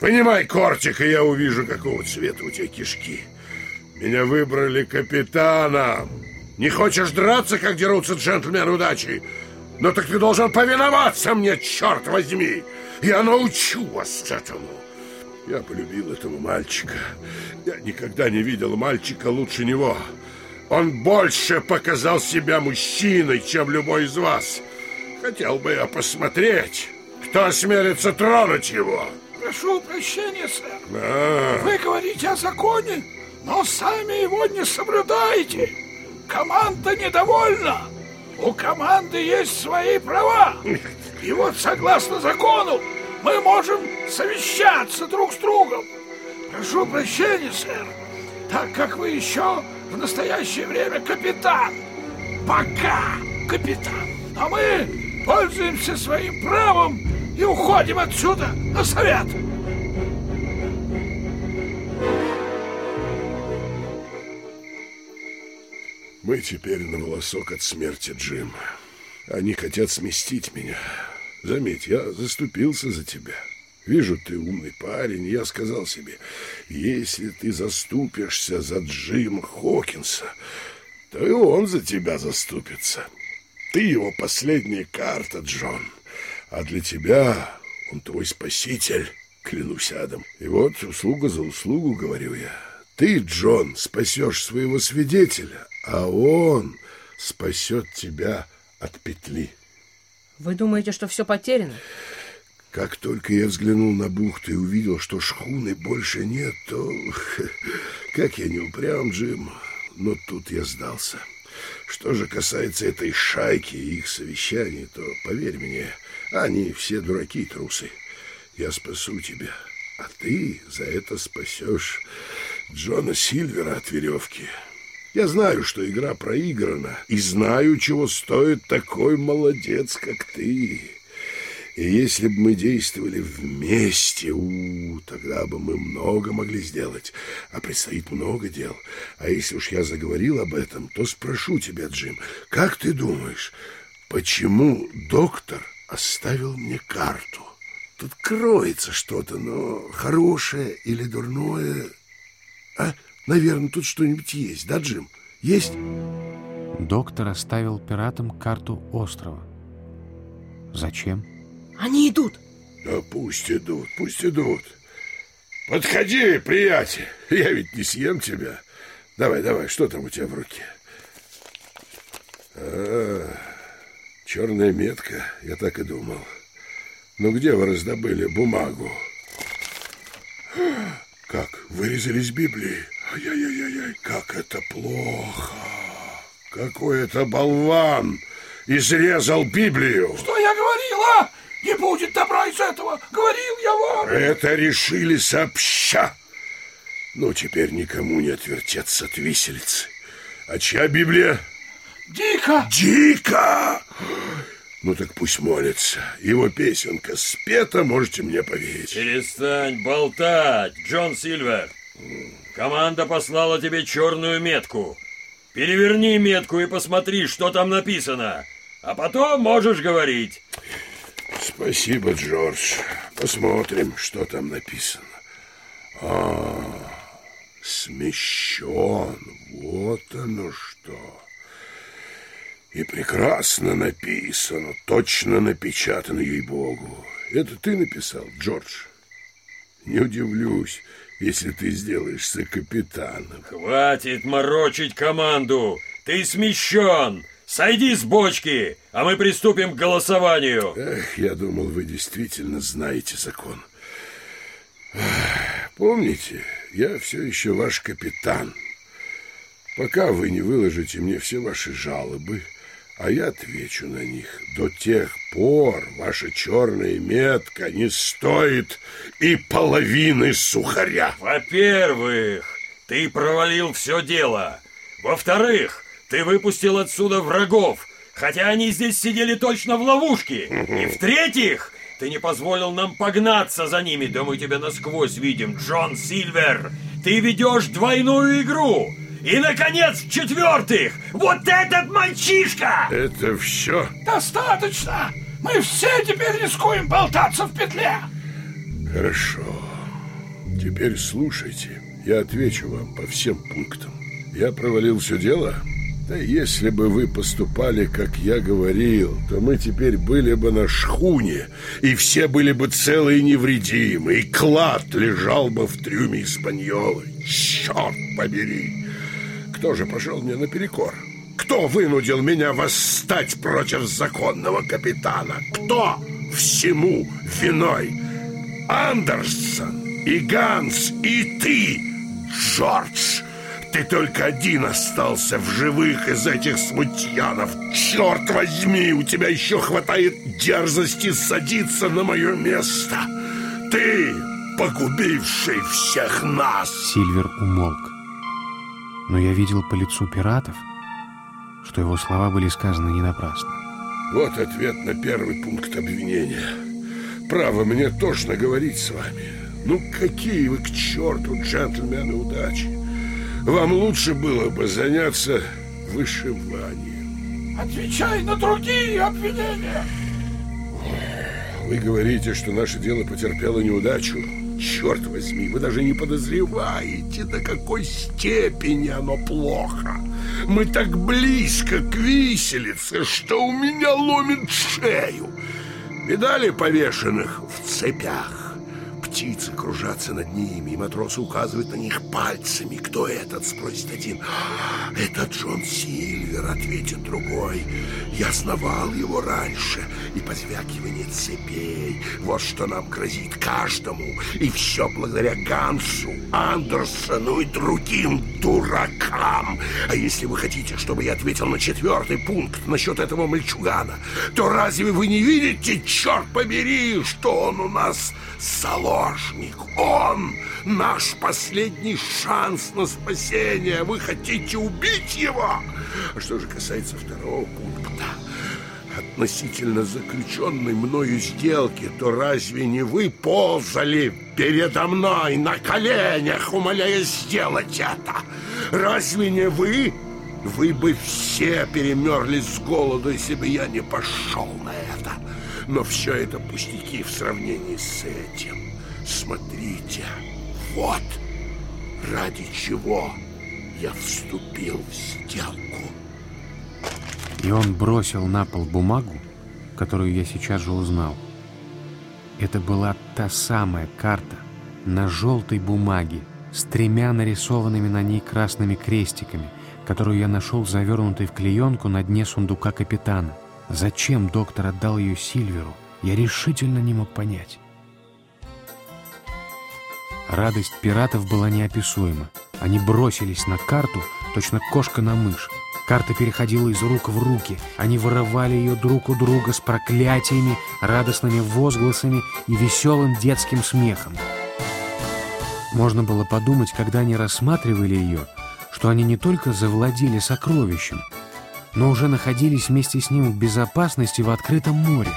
Вынимай кортик, и я увижу, какого цвета у тебя кишки. Меня выбрали капитаном. Не хочешь драться, как дерутся джентльмены удачи? Ну так ты должен повиноваться мне, черт возьми! Я научу вас этому. Я полюбил этого мальчика. Я никогда не видел мальчика лучше него. Он больше показал себя мужчиной, чем любой из вас. Хотел бы я посмотреть, кто осмелится тронуть его. Прошу прощения, сэр. А, Вы говорите о законе, но сами его не соблюдаете. Команда недовольна. У команды есть свои права. И вот согласно закону мы можем совещаться друг с другом. Прошу прощения, сэр, так как вы еще в настоящее время капитан. Пока капитан. А мы пользуемся своим правом и уходим отсюда на совет. Мы теперь на волосок от смерти, Джим. Они хотят сместить меня. Заметь, я заступился за тебя. Вижу, ты умный парень, я сказал себе, если ты заступишься за Джима Хокинса, то и он за тебя заступится. Ты его последняя карта, Джон. А для тебя он твой спаситель, клянусь адом. И вот услуга за услугу, говорю я. Ты, Джон, спасешь своего свидетеля, а он спасет тебя от петли. Вы думаете, что все потеряно? Как только я взглянул на бухту и увидел, что шхуны больше нет, то... Как я не упрям, Джим, но тут я сдался. Что же касается этой шайки и их совещаний, то, поверь мне, они все дураки и трусы. Я спасу тебя, а ты за это спасешь Джона Сильвера от веревки. Я знаю, что игра проиграна, и знаю, чего стоит такой молодец, как ты. И если бы мы действовали вместе, у, тогда бы мы много могли сделать. А предстоит много дел. А если уж я заговорил об этом, то спрошу тебя, Джим, как ты думаешь, почему доктор оставил мне карту? Тут кроется что-то, но хорошее или дурное... А, наверное, тут что-нибудь есть, да, Джим? Есть? Доктор оставил пиратам карту острова. Зачем? Они идут. Да пусть идут, пусть идут. Подходи, приятель. Я ведь не съем тебя. Давай, давай, что там у тебя в руке? А, черная метка, я так и думал. Ну где вы раздобыли бумагу? Как, вырезали из Библии? Ай-яй-яй-яй, как это плохо. Какой это болван изрезал Библию. Что я говорила? Не будет добра из этого, говорил я вам. Это решили сообща. Ну, теперь никому не отвертеться от виселицы. А чья Библия? Дико. Дико! Ну так пусть молится. Его песенка спета, можете мне поверить. Перестань болтать, Джон Сильвер. Команда послала тебе черную метку. Переверни метку и посмотри, что там написано. А потом можешь говорить. Спасибо, Джордж. Посмотрим, что там написано. А, смещен. Вот оно что. И прекрасно написано, точно напечатано, ей-богу. Это ты написал, Джордж? Не удивлюсь, если ты сделаешься капитаном. Хватит морочить команду. Ты смещен. Сойди с бочки, а мы приступим к голосованию. Эх, я думал, вы действительно знаете закон. Помните, я все еще ваш капитан. Пока вы не выложите мне все ваши жалобы, а я отвечу на них. До тех пор ваша черная метка не стоит и половины сухаря. Во-первых, ты провалил все дело. Во-вторых, ты выпустил отсюда врагов, хотя они здесь сидели точно в ловушке. И в-третьих, ты не позволил нам погнаться за ними, да мы тебя насквозь видим, Джон Сильвер. Ты ведешь двойную игру. И, наконец, в-четвертых, вот этот мальчишка! Это все? Достаточно! Мы все теперь рискуем болтаться в петле! Хорошо. Теперь слушайте. Я отвечу вам по всем пунктам. Я провалил все дело? Да если бы вы поступали, как я говорил, то мы теперь были бы на шхуне, и все были бы целы и невредимы, и клад лежал бы в трюме Испаньолы. Черт побери! Кто же пошел мне наперекор? Кто вынудил меня восстать против законного капитана? Кто всему виной? Андерсон и Ганс и ты, Джордж. Ты только один остался в живых из этих смутьянов. Черт возьми, у тебя еще хватает дерзости садиться на мое место. Ты, погубивший всех нас. Сильвер умолк. Но я видел по лицу пиратов, что его слова были сказаны не напрасно. Вот ответ на первый пункт обвинения. Право, мне тошно говорить с вами. Ну, какие вы к черту, джентльмены, удачи. Вам лучше было бы заняться вышиванием. Отвечай на другие обвинения. Вы говорите, что наше дело потерпело неудачу. Черт возьми, вы даже не подозреваете, до какой степени оно плохо. Мы так близко к виселице, что у меня ломит шею. Видали повешенных в цепях? Птицы кружатся над ними, и матросы указывают на них пальцами. Кто этот? Спросит один. «А, это Джон Сильвер, ответит другой. Я знавал его раньше. И позвякивание цепей. Вот что нам грозит каждому. И все благодаря Гансу, Андерсону и другим дуракам. А если вы хотите, чтобы я ответил на четвертый пункт насчет этого мальчугана, то разве вы не видите, черт побери, что он у нас заложник? Он наш последний шанс на спасение. Вы хотите убить его? А что же касается второго пункта, относительно заключенной мною сделки, то разве не вы ползали передо мной на коленях, умоляя сделать это? Разве не вы? Вы бы все перемерли с голоду, если бы я не пошел на это. Но все это пустяки в сравнении с этим. Смотрите, вот ради чего я вступил в сделку. И он бросил на пол бумагу, которую я сейчас же узнал. Это была та самая карта на желтой бумаге с тремя нарисованными на ней красными крестиками, которую я нашел завернутой в клеенку на дне сундука капитана. Зачем доктор отдал ее Сильверу, я решительно не мог понять. Радость пиратов была неописуема. Они бросились на карту, точно кошка на мышь. Карта переходила из рук в руки. Они вырывали ее друг у друга с проклятиями, радостными возгласами и веселым детским смехом. Можно было подумать, когда они рассматривали ее, что они не только завладели сокровищем, но уже находились вместе с ним в безопасности в открытом море.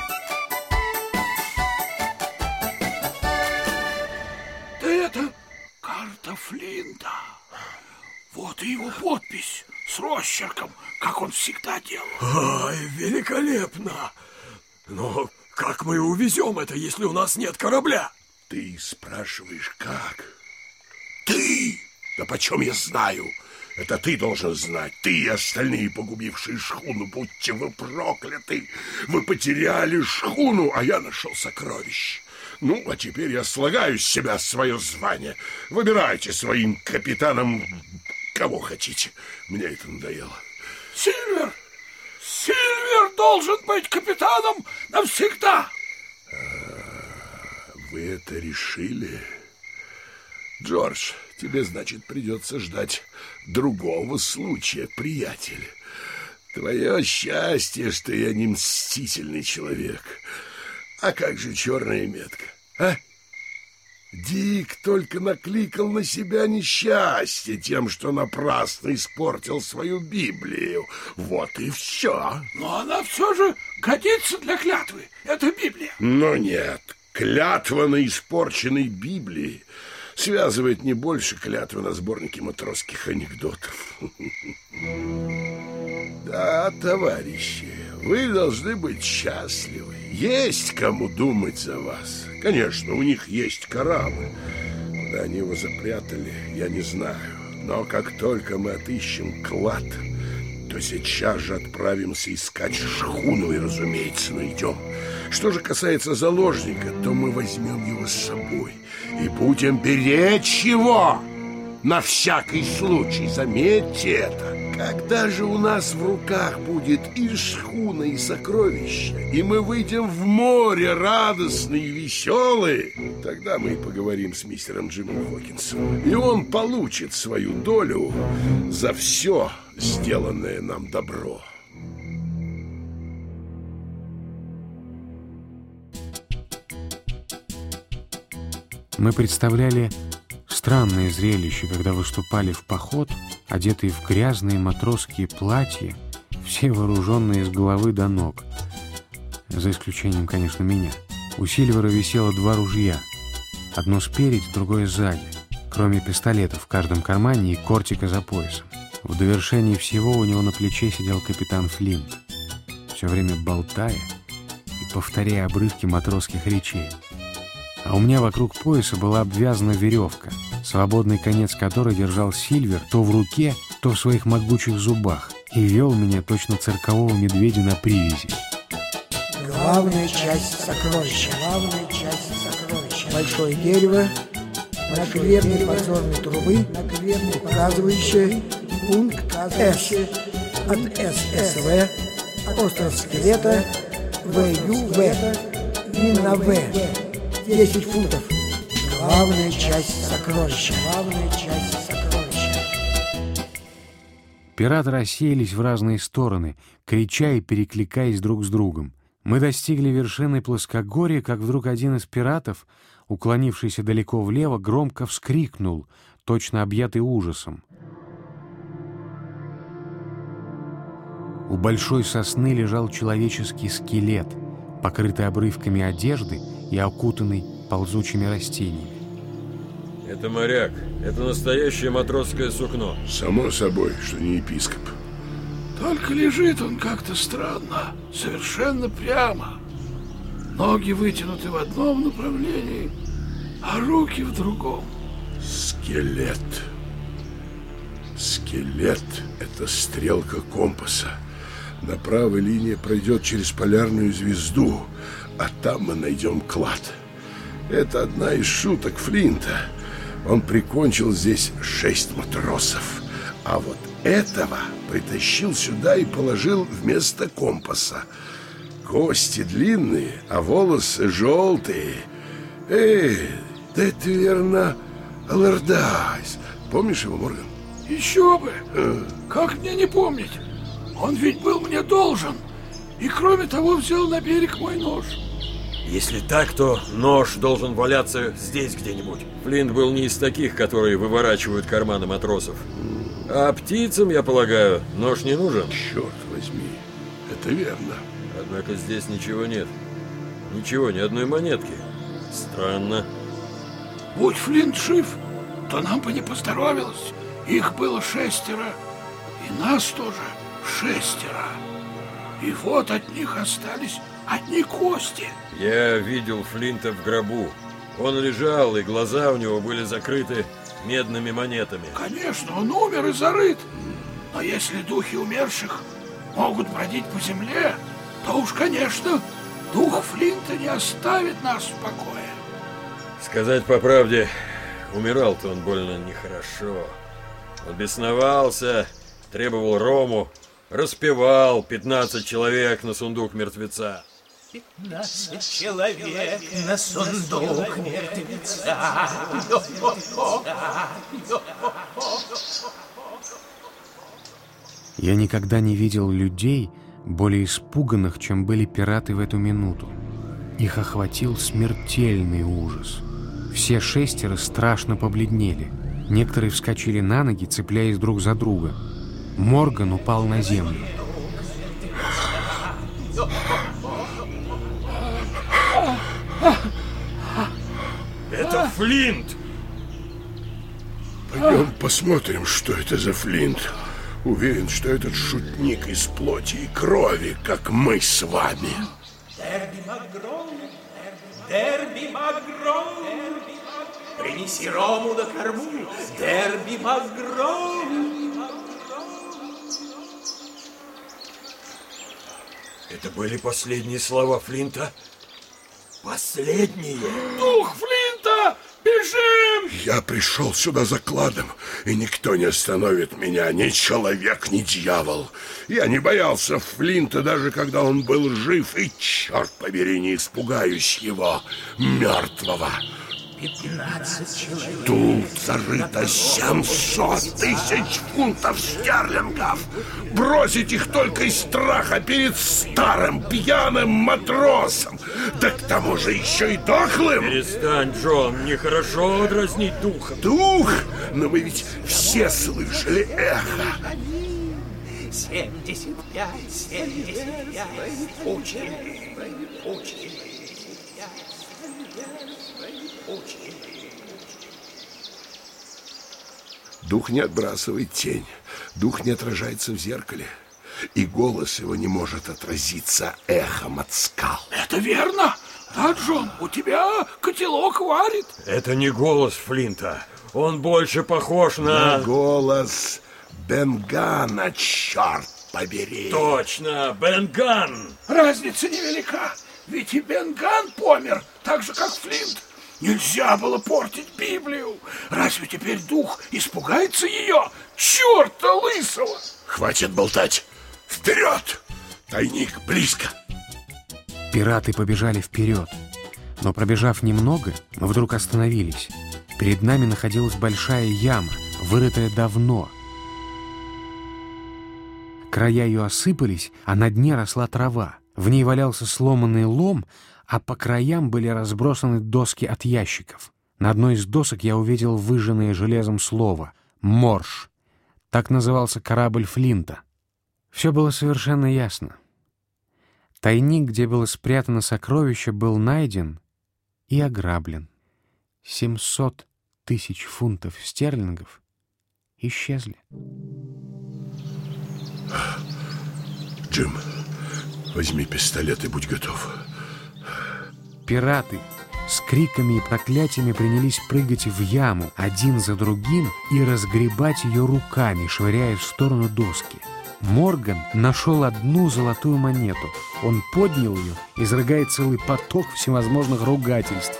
Росчерком, как он всегда делал. Ай, великолепно! Но как мы увезем это, если у нас нет корабля? Ты спрашиваешь, как? Ты? Да почем я знаю? Это ты должен знать. Ты и остальные, погубившие шхуну, будьте вы прокляты. Вы потеряли шхуну, а я нашел сокровище. Ну, а теперь я слагаю с себя свое звание. Выбирайте своим капитаном кого хотите. Мне это надоело. Сильвер! Сильвер должен быть капитаном навсегда! А, вы это решили? Джордж, тебе, значит, придется ждать другого случая, приятель. Твое счастье, что я не мстительный человек. А как же черная метка, а? Дик только накликал на себя несчастье тем, что напрасно испортил свою Библию. Вот и все. Но она все же годится для клятвы. Это Библия. Но нет, клятва на испорченной Библии связывает не больше клятвы на сборнике матросских анекдотов. Да, товарищи, вы должны быть счастливы. Есть кому думать за вас. Конечно, у них есть корабль. Куда они его запрятали, я не знаю. Но как только мы отыщем клад, то сейчас же отправимся искать шхуну и, разумеется, найдем. Что же касается заложника, то мы возьмем его с собой и будем беречь его на всякий случай. Заметьте это. Когда же у нас в руках будет и шхуна, и сокровища, и мы выйдем в море радостные и веселые, тогда мы и поговорим с мистером Джимом Хокинсом. И он получит свою долю за все сделанное нам добро. Мы представляли странное зрелище, когда выступали в поход, одетые в грязные матросские платья, все вооруженные с головы до ног. За исключением, конечно, меня. У Сильвера висело два ружья. Одно спереди, другое сзади. Кроме пистолетов в каждом кармане и кортика за поясом. В довершении всего у него на плече сидел капитан Флинт, все время болтая и повторяя обрывки матросских речей. А у меня вокруг пояса была обвязана веревка, свободный конец которой держал Сильвер то в руке, то в своих могучих зубах, и вел меня точно циркового медведя на привязи. Главная часть сокровища. Главная часть сокровища. большое дерево, на гребне подзорной трубы, указывающее пункт С. От ССВ, остров скелета, ВЮВ, и на В, 10 футов. Главная часть сокровища. Главная часть сокровища. Пираты рассеялись в разные стороны, крича и перекликаясь друг с другом. Мы достигли вершины плоскогорья, как вдруг один из пиратов, уклонившийся далеко влево, громко вскрикнул, точно объятый ужасом. У большой сосны лежал человеческий скелет, покрытый обрывками одежды и окутанный ползучими растениями. Это моряк. Это настоящее матросское сукно. Само собой, что не епископ. Только лежит он как-то странно, совершенно прямо. Ноги вытянуты в одном направлении, а руки в другом. Скелет. Скелет — это стрелка компаса. На правой линии пройдет через полярную звезду, а там мы найдем клад. Это одна из шуток Флинта. Он прикончил здесь шесть матросов. А вот этого притащил сюда и положил вместо компаса. Кости длинные, а волосы желтые. Эй, да это верно Алардайс. Помнишь его, Морган? Еще бы! Как мне не помнить? Он ведь был мне должен. И кроме того взял на берег мой нож. Если так, то нож должен валяться здесь где-нибудь. Флинт был не из таких, которые выворачивают карманы матросов. А птицам, я полагаю, нож не нужен? Черт возьми, это верно. Однако здесь ничего нет. Ничего, ни одной монетки. Странно. Будь Флинт жив, то нам бы не поздоровилось. Их было шестеро. И нас тоже шестеро. И вот от них остались одни кости. Я видел Флинта в гробу. Он лежал, и глаза у него были закрыты медными монетами. Конечно, он умер и зарыт. Но если духи умерших могут бродить по земле, то уж, конечно, дух Флинта не оставит нас в покое. Сказать по правде, умирал-то он больно нехорошо. Он бесновался, требовал рому, распевал 15 человек на сундук мертвеца. Пятнадцать человек на сундук мертвеца. Я никогда не видел людей, более испуганных, чем были пираты в эту минуту. Их охватил смертельный ужас. Все шестеро страшно побледнели. Некоторые вскочили на ноги, цепляясь друг за друга. Морган упал на землю. Флинт! Пойдем посмотрим, что это за Флинт. Уверен, что этот шутник из плоти и крови, как мы с вами. Дерби Магрон, Дерби Магрон, принеси рому на корму, Дерби Магрон. Это были последние слова Флинта? Последние? Дух Флинта! Бежим! Я пришел сюда за кладом, и никто не остановит меня, ни человек, ни дьявол. Я не боялся Флинта, даже когда он был жив, и, черт побери, не испугаюсь его, мертвого. Пятнадцать человек. Тут зарыто 700 тысяч фунтов стерлингов. Бросить их только из страха перед старым пьяным матросом. Да к тому же еще и дохлым. Перестань, Джон, нехорошо дразнить духа. Дух? Но мы ведь все слышали эхо. Семьдесят пять, семьдесят пять. Дух не отбрасывает тень. Дух не отражается в зеркале. И голос его не может отразиться эхом от скал. Это верно? Да, Джон, у тебя котелок варит. Это не голос Флинта. Он больше похож на... На голос Бенгана, черт побери. Точно, Бенган. Разница невелика. Ведь и Бенган помер, так же, как Флинт. Нельзя было портить Библию. Разве теперь дух испугается ее? Черта лысого! Хватит болтать. Вперед! Тайник близко. Пираты побежали вперед. Но пробежав немного, мы вдруг остановились. Перед нами находилась большая яма, вырытая давно. Края ее осыпались, а на дне росла трава. В ней валялся сломанный лом, а по краям были разбросаны доски от ящиков. На одной из досок я увидел выжженное железом слово «Морж». Так назывался корабль Флинта. Все было совершенно ясно. Тайник, где было спрятано сокровище, был найден и ограблен. Семьсот тысяч фунтов стерлингов исчезли. Джим, возьми пистолет и будь готов. Пираты с криками и проклятиями принялись прыгать в яму один за другим и разгребать ее руками, швыряя в сторону доски. Морган нашел одну золотую монету. Он поднял ее, изрыгая целый поток всевозможных ругательств.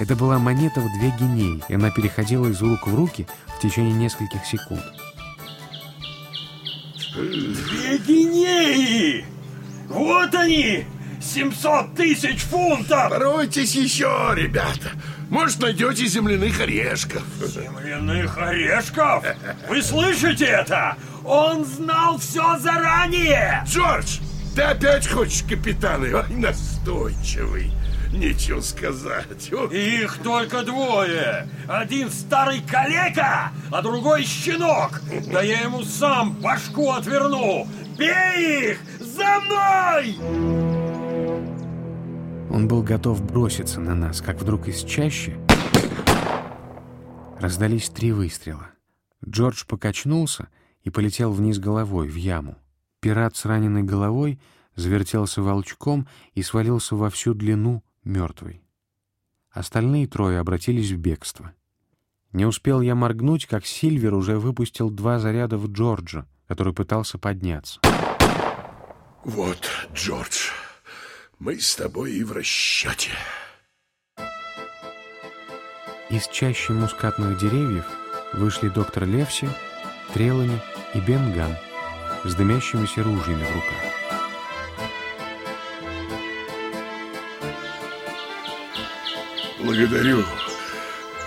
Это была монета в две гинеи, и она переходила из рук в руки в течение нескольких секунд. Две гинеи! Вот они! 700 тысяч фунтов! Боройтесь еще, ребята. Может, найдете земляных орешков. Земляных орешков? Вы слышите это? Он знал все заранее! Джордж, ты опять хочешь капитаны? Ой, настойчивый. Нечего сказать. Их только двое. Один старый калека, а другой щенок. Да я ему сам башку отверну. Бей их! За мной! Он был готов броситься на нас, как вдруг из чащи раздались три выстрела. Джордж покачнулся и полетел вниз головой, в яму. Пират с раненой головой завертелся волчком и свалился во всю длину мертвый. Остальные трое обратились в бегство. Не успел я моргнуть, как Сильвер уже выпустил два заряда в Джорджа, который пытался подняться. Вот, Джордж, мы с тобой и в расчете. Из чащи мускатных деревьев вышли доктор Левси, Трелани и Бенган с дымящимися ружьями в руках. Благодарю.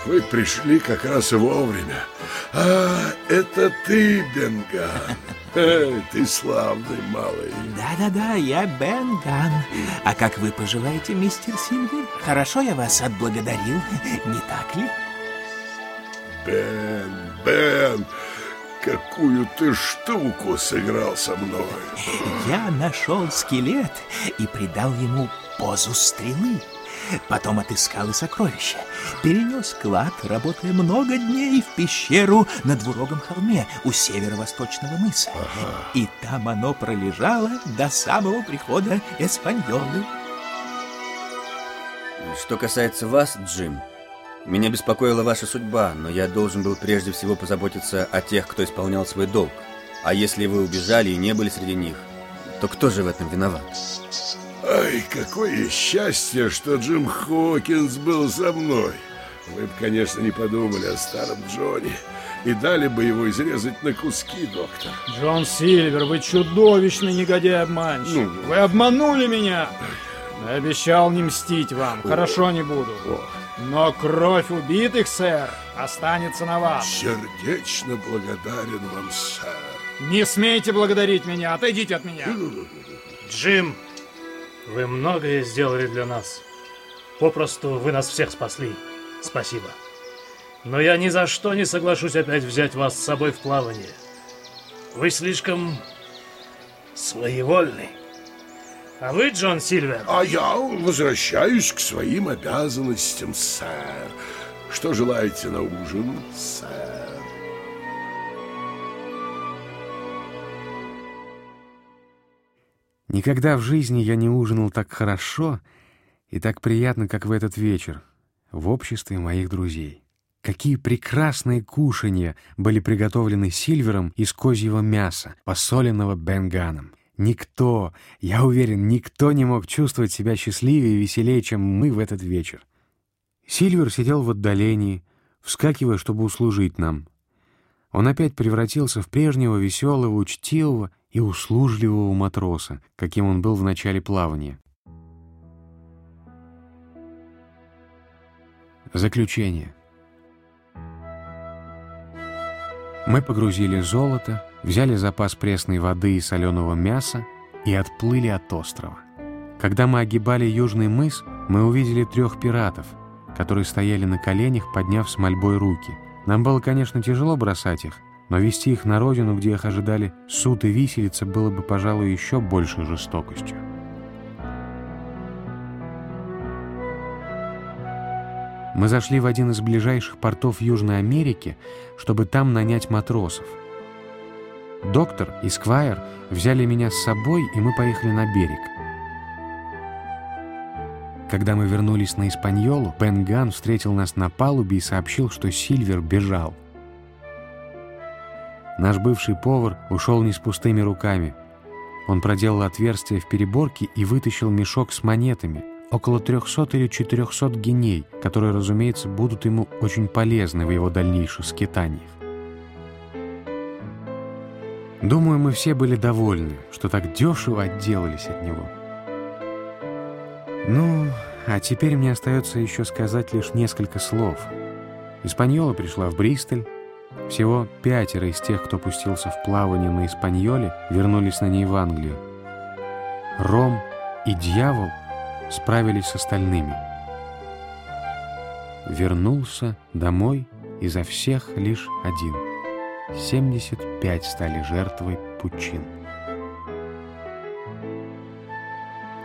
Вы пришли как раз вовремя. А, это ты, Бенган. Эй, Ты славный малый. Да-да-да, я Бен Ган. А как вы поживаете, мистер Сильвер? Хорошо я вас отблагодарил, не так ли? Бен, Бен, какую ты штуку сыграл со мной. Я нашел скелет и придал ему позу стрелы. Потом отыскал и сокровища. Перенес клад, работая много дней в пещеру на двурогом холме у северо-восточного мыса. И там оно пролежало до самого прихода Эспаньолы. Что касается вас, Джим, меня беспокоила ваша судьба, но я должен был прежде всего позаботиться о тех, кто исполнял свой долг. А если вы убежали и не были среди них, то кто же в этом виноват? Ай, какое счастье, что Джим Хокинс был со мной. Вы бы, конечно, не подумали о старом Джонни и дали бы его изрезать на куски, доктор. Джон Сильвер, вы чудовищный негодяй-обманщик. Ну, Вы обманули меня. Я обещал не мстить вам. Хорошо, не буду. Но кровь убитых, сэр, останется на вас. Сердечно благодарен вам, сэр. Не смейте благодарить меня. Отойдите от меня. Джим, вы многое сделали для нас. Попросту вы нас всех спасли. Спасибо. Но я ни за что не соглашусь опять взять вас с собой в плавание. Вы слишком своевольный. А вы, Джон Сильвер? А я возвращаюсь к своим обязанностям, сэр. Что желаете на ужин, сэр? Никогда в жизни я не ужинал так хорошо и так приятно, как в этот вечер, в обществе моих друзей. Какие прекрасные кушанья были приготовлены Сильвером из козьего мяса, посоленного бенганом. Никто, я уверен, никто не мог чувствовать себя счастливее и веселее, чем мы в этот вечер. Сильвер сидел в отдалении, вскакивая, чтобы услужить нам. Он опять превратился в прежнего веселого, учтивого и услужливого матроса, каким он был в начале плавания. Заключение. Мы погрузили золото, взяли запас пресной воды и соленого мяса и отплыли от острова. Когда мы огибали южный мыс, мы увидели трех пиратов, которые стояли на коленях, подняв с мольбой руки. Нам было, конечно, тяжело бросать их, но вести их на родину, где их ожидали суд и виселица, было бы, пожалуй, еще большей жестокостью. Мы зашли в один из ближайших портов Южной Америки, чтобы там нанять матросов. Доктор и Сквайр взяли меня с собой, и мы поехали на берег. Когда мы вернулись на Испаньолу, Бен Ган встретил нас на палубе и сообщил, что Сильвер бежал. Наш бывший повар ушел не с пустыми руками. Он проделал отверстие в переборке и вытащил мешок с монетами — около 300 или 400 геней, которые, разумеется, будут ему очень полезны в его дальнейших скитаниях. Думаю, мы все были довольны, что так дешево отделались от него. Ну, а теперь мне остается еще сказать лишь несколько слов. Испаньола пришла в Бристоль. Всего пятеро из тех, кто пустился в плавание на Испаньоле, вернулись на ней в Англию. Ром и дьявол — справились с остальными. Вернулся домой изо всех лишь один. 75 стали жертвой пучин.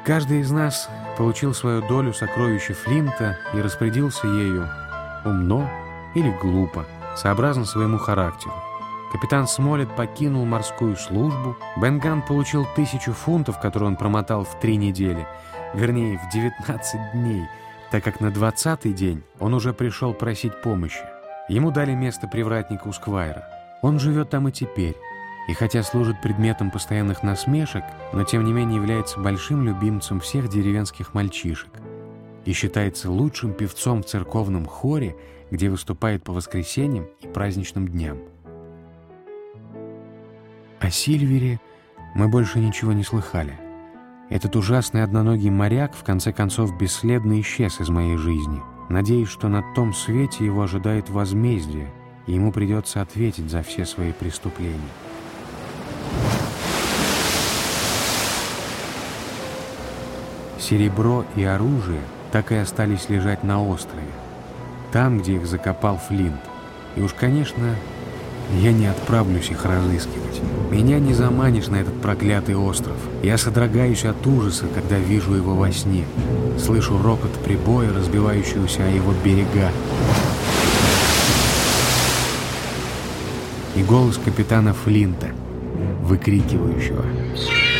Каждый из нас получил свою долю сокровища Флинта и распорядился ею умно или глупо, сообразно своему характеру. Капитан Смолет покинул морскую службу, Бенган получил тысячу фунтов, которые он промотал в три недели — вернее, в 19 дней, так как на 20-й день он уже пришел просить помощи. Ему дали место привратника у Сквайра. Он живет там и теперь, и хотя служит предметом постоянных насмешек, но тем не менее является большим любимцем всех деревенских мальчишек и считается лучшим певцом в церковном хоре, где выступает по воскресеньям и праздничным дням. О Сильвере мы больше ничего не слыхали. Этот ужасный одноногий моряк в конце концов бесследно исчез из моей жизни. Надеюсь, что на том свете его ожидает возмездие, и ему придется ответить за все свои преступления. Серебро и оружие так и остались лежать на острове, там, где их закопал Флинт. И уж, конечно, я не отправлюсь их разыскивать. Меня не заманишь на этот проклятый остров. Я содрогаюсь от ужаса, когда вижу его во сне. Слышу рокот прибоя, разбивающегося о его берега. И голос капитана Флинта, выкрикивающего. «Я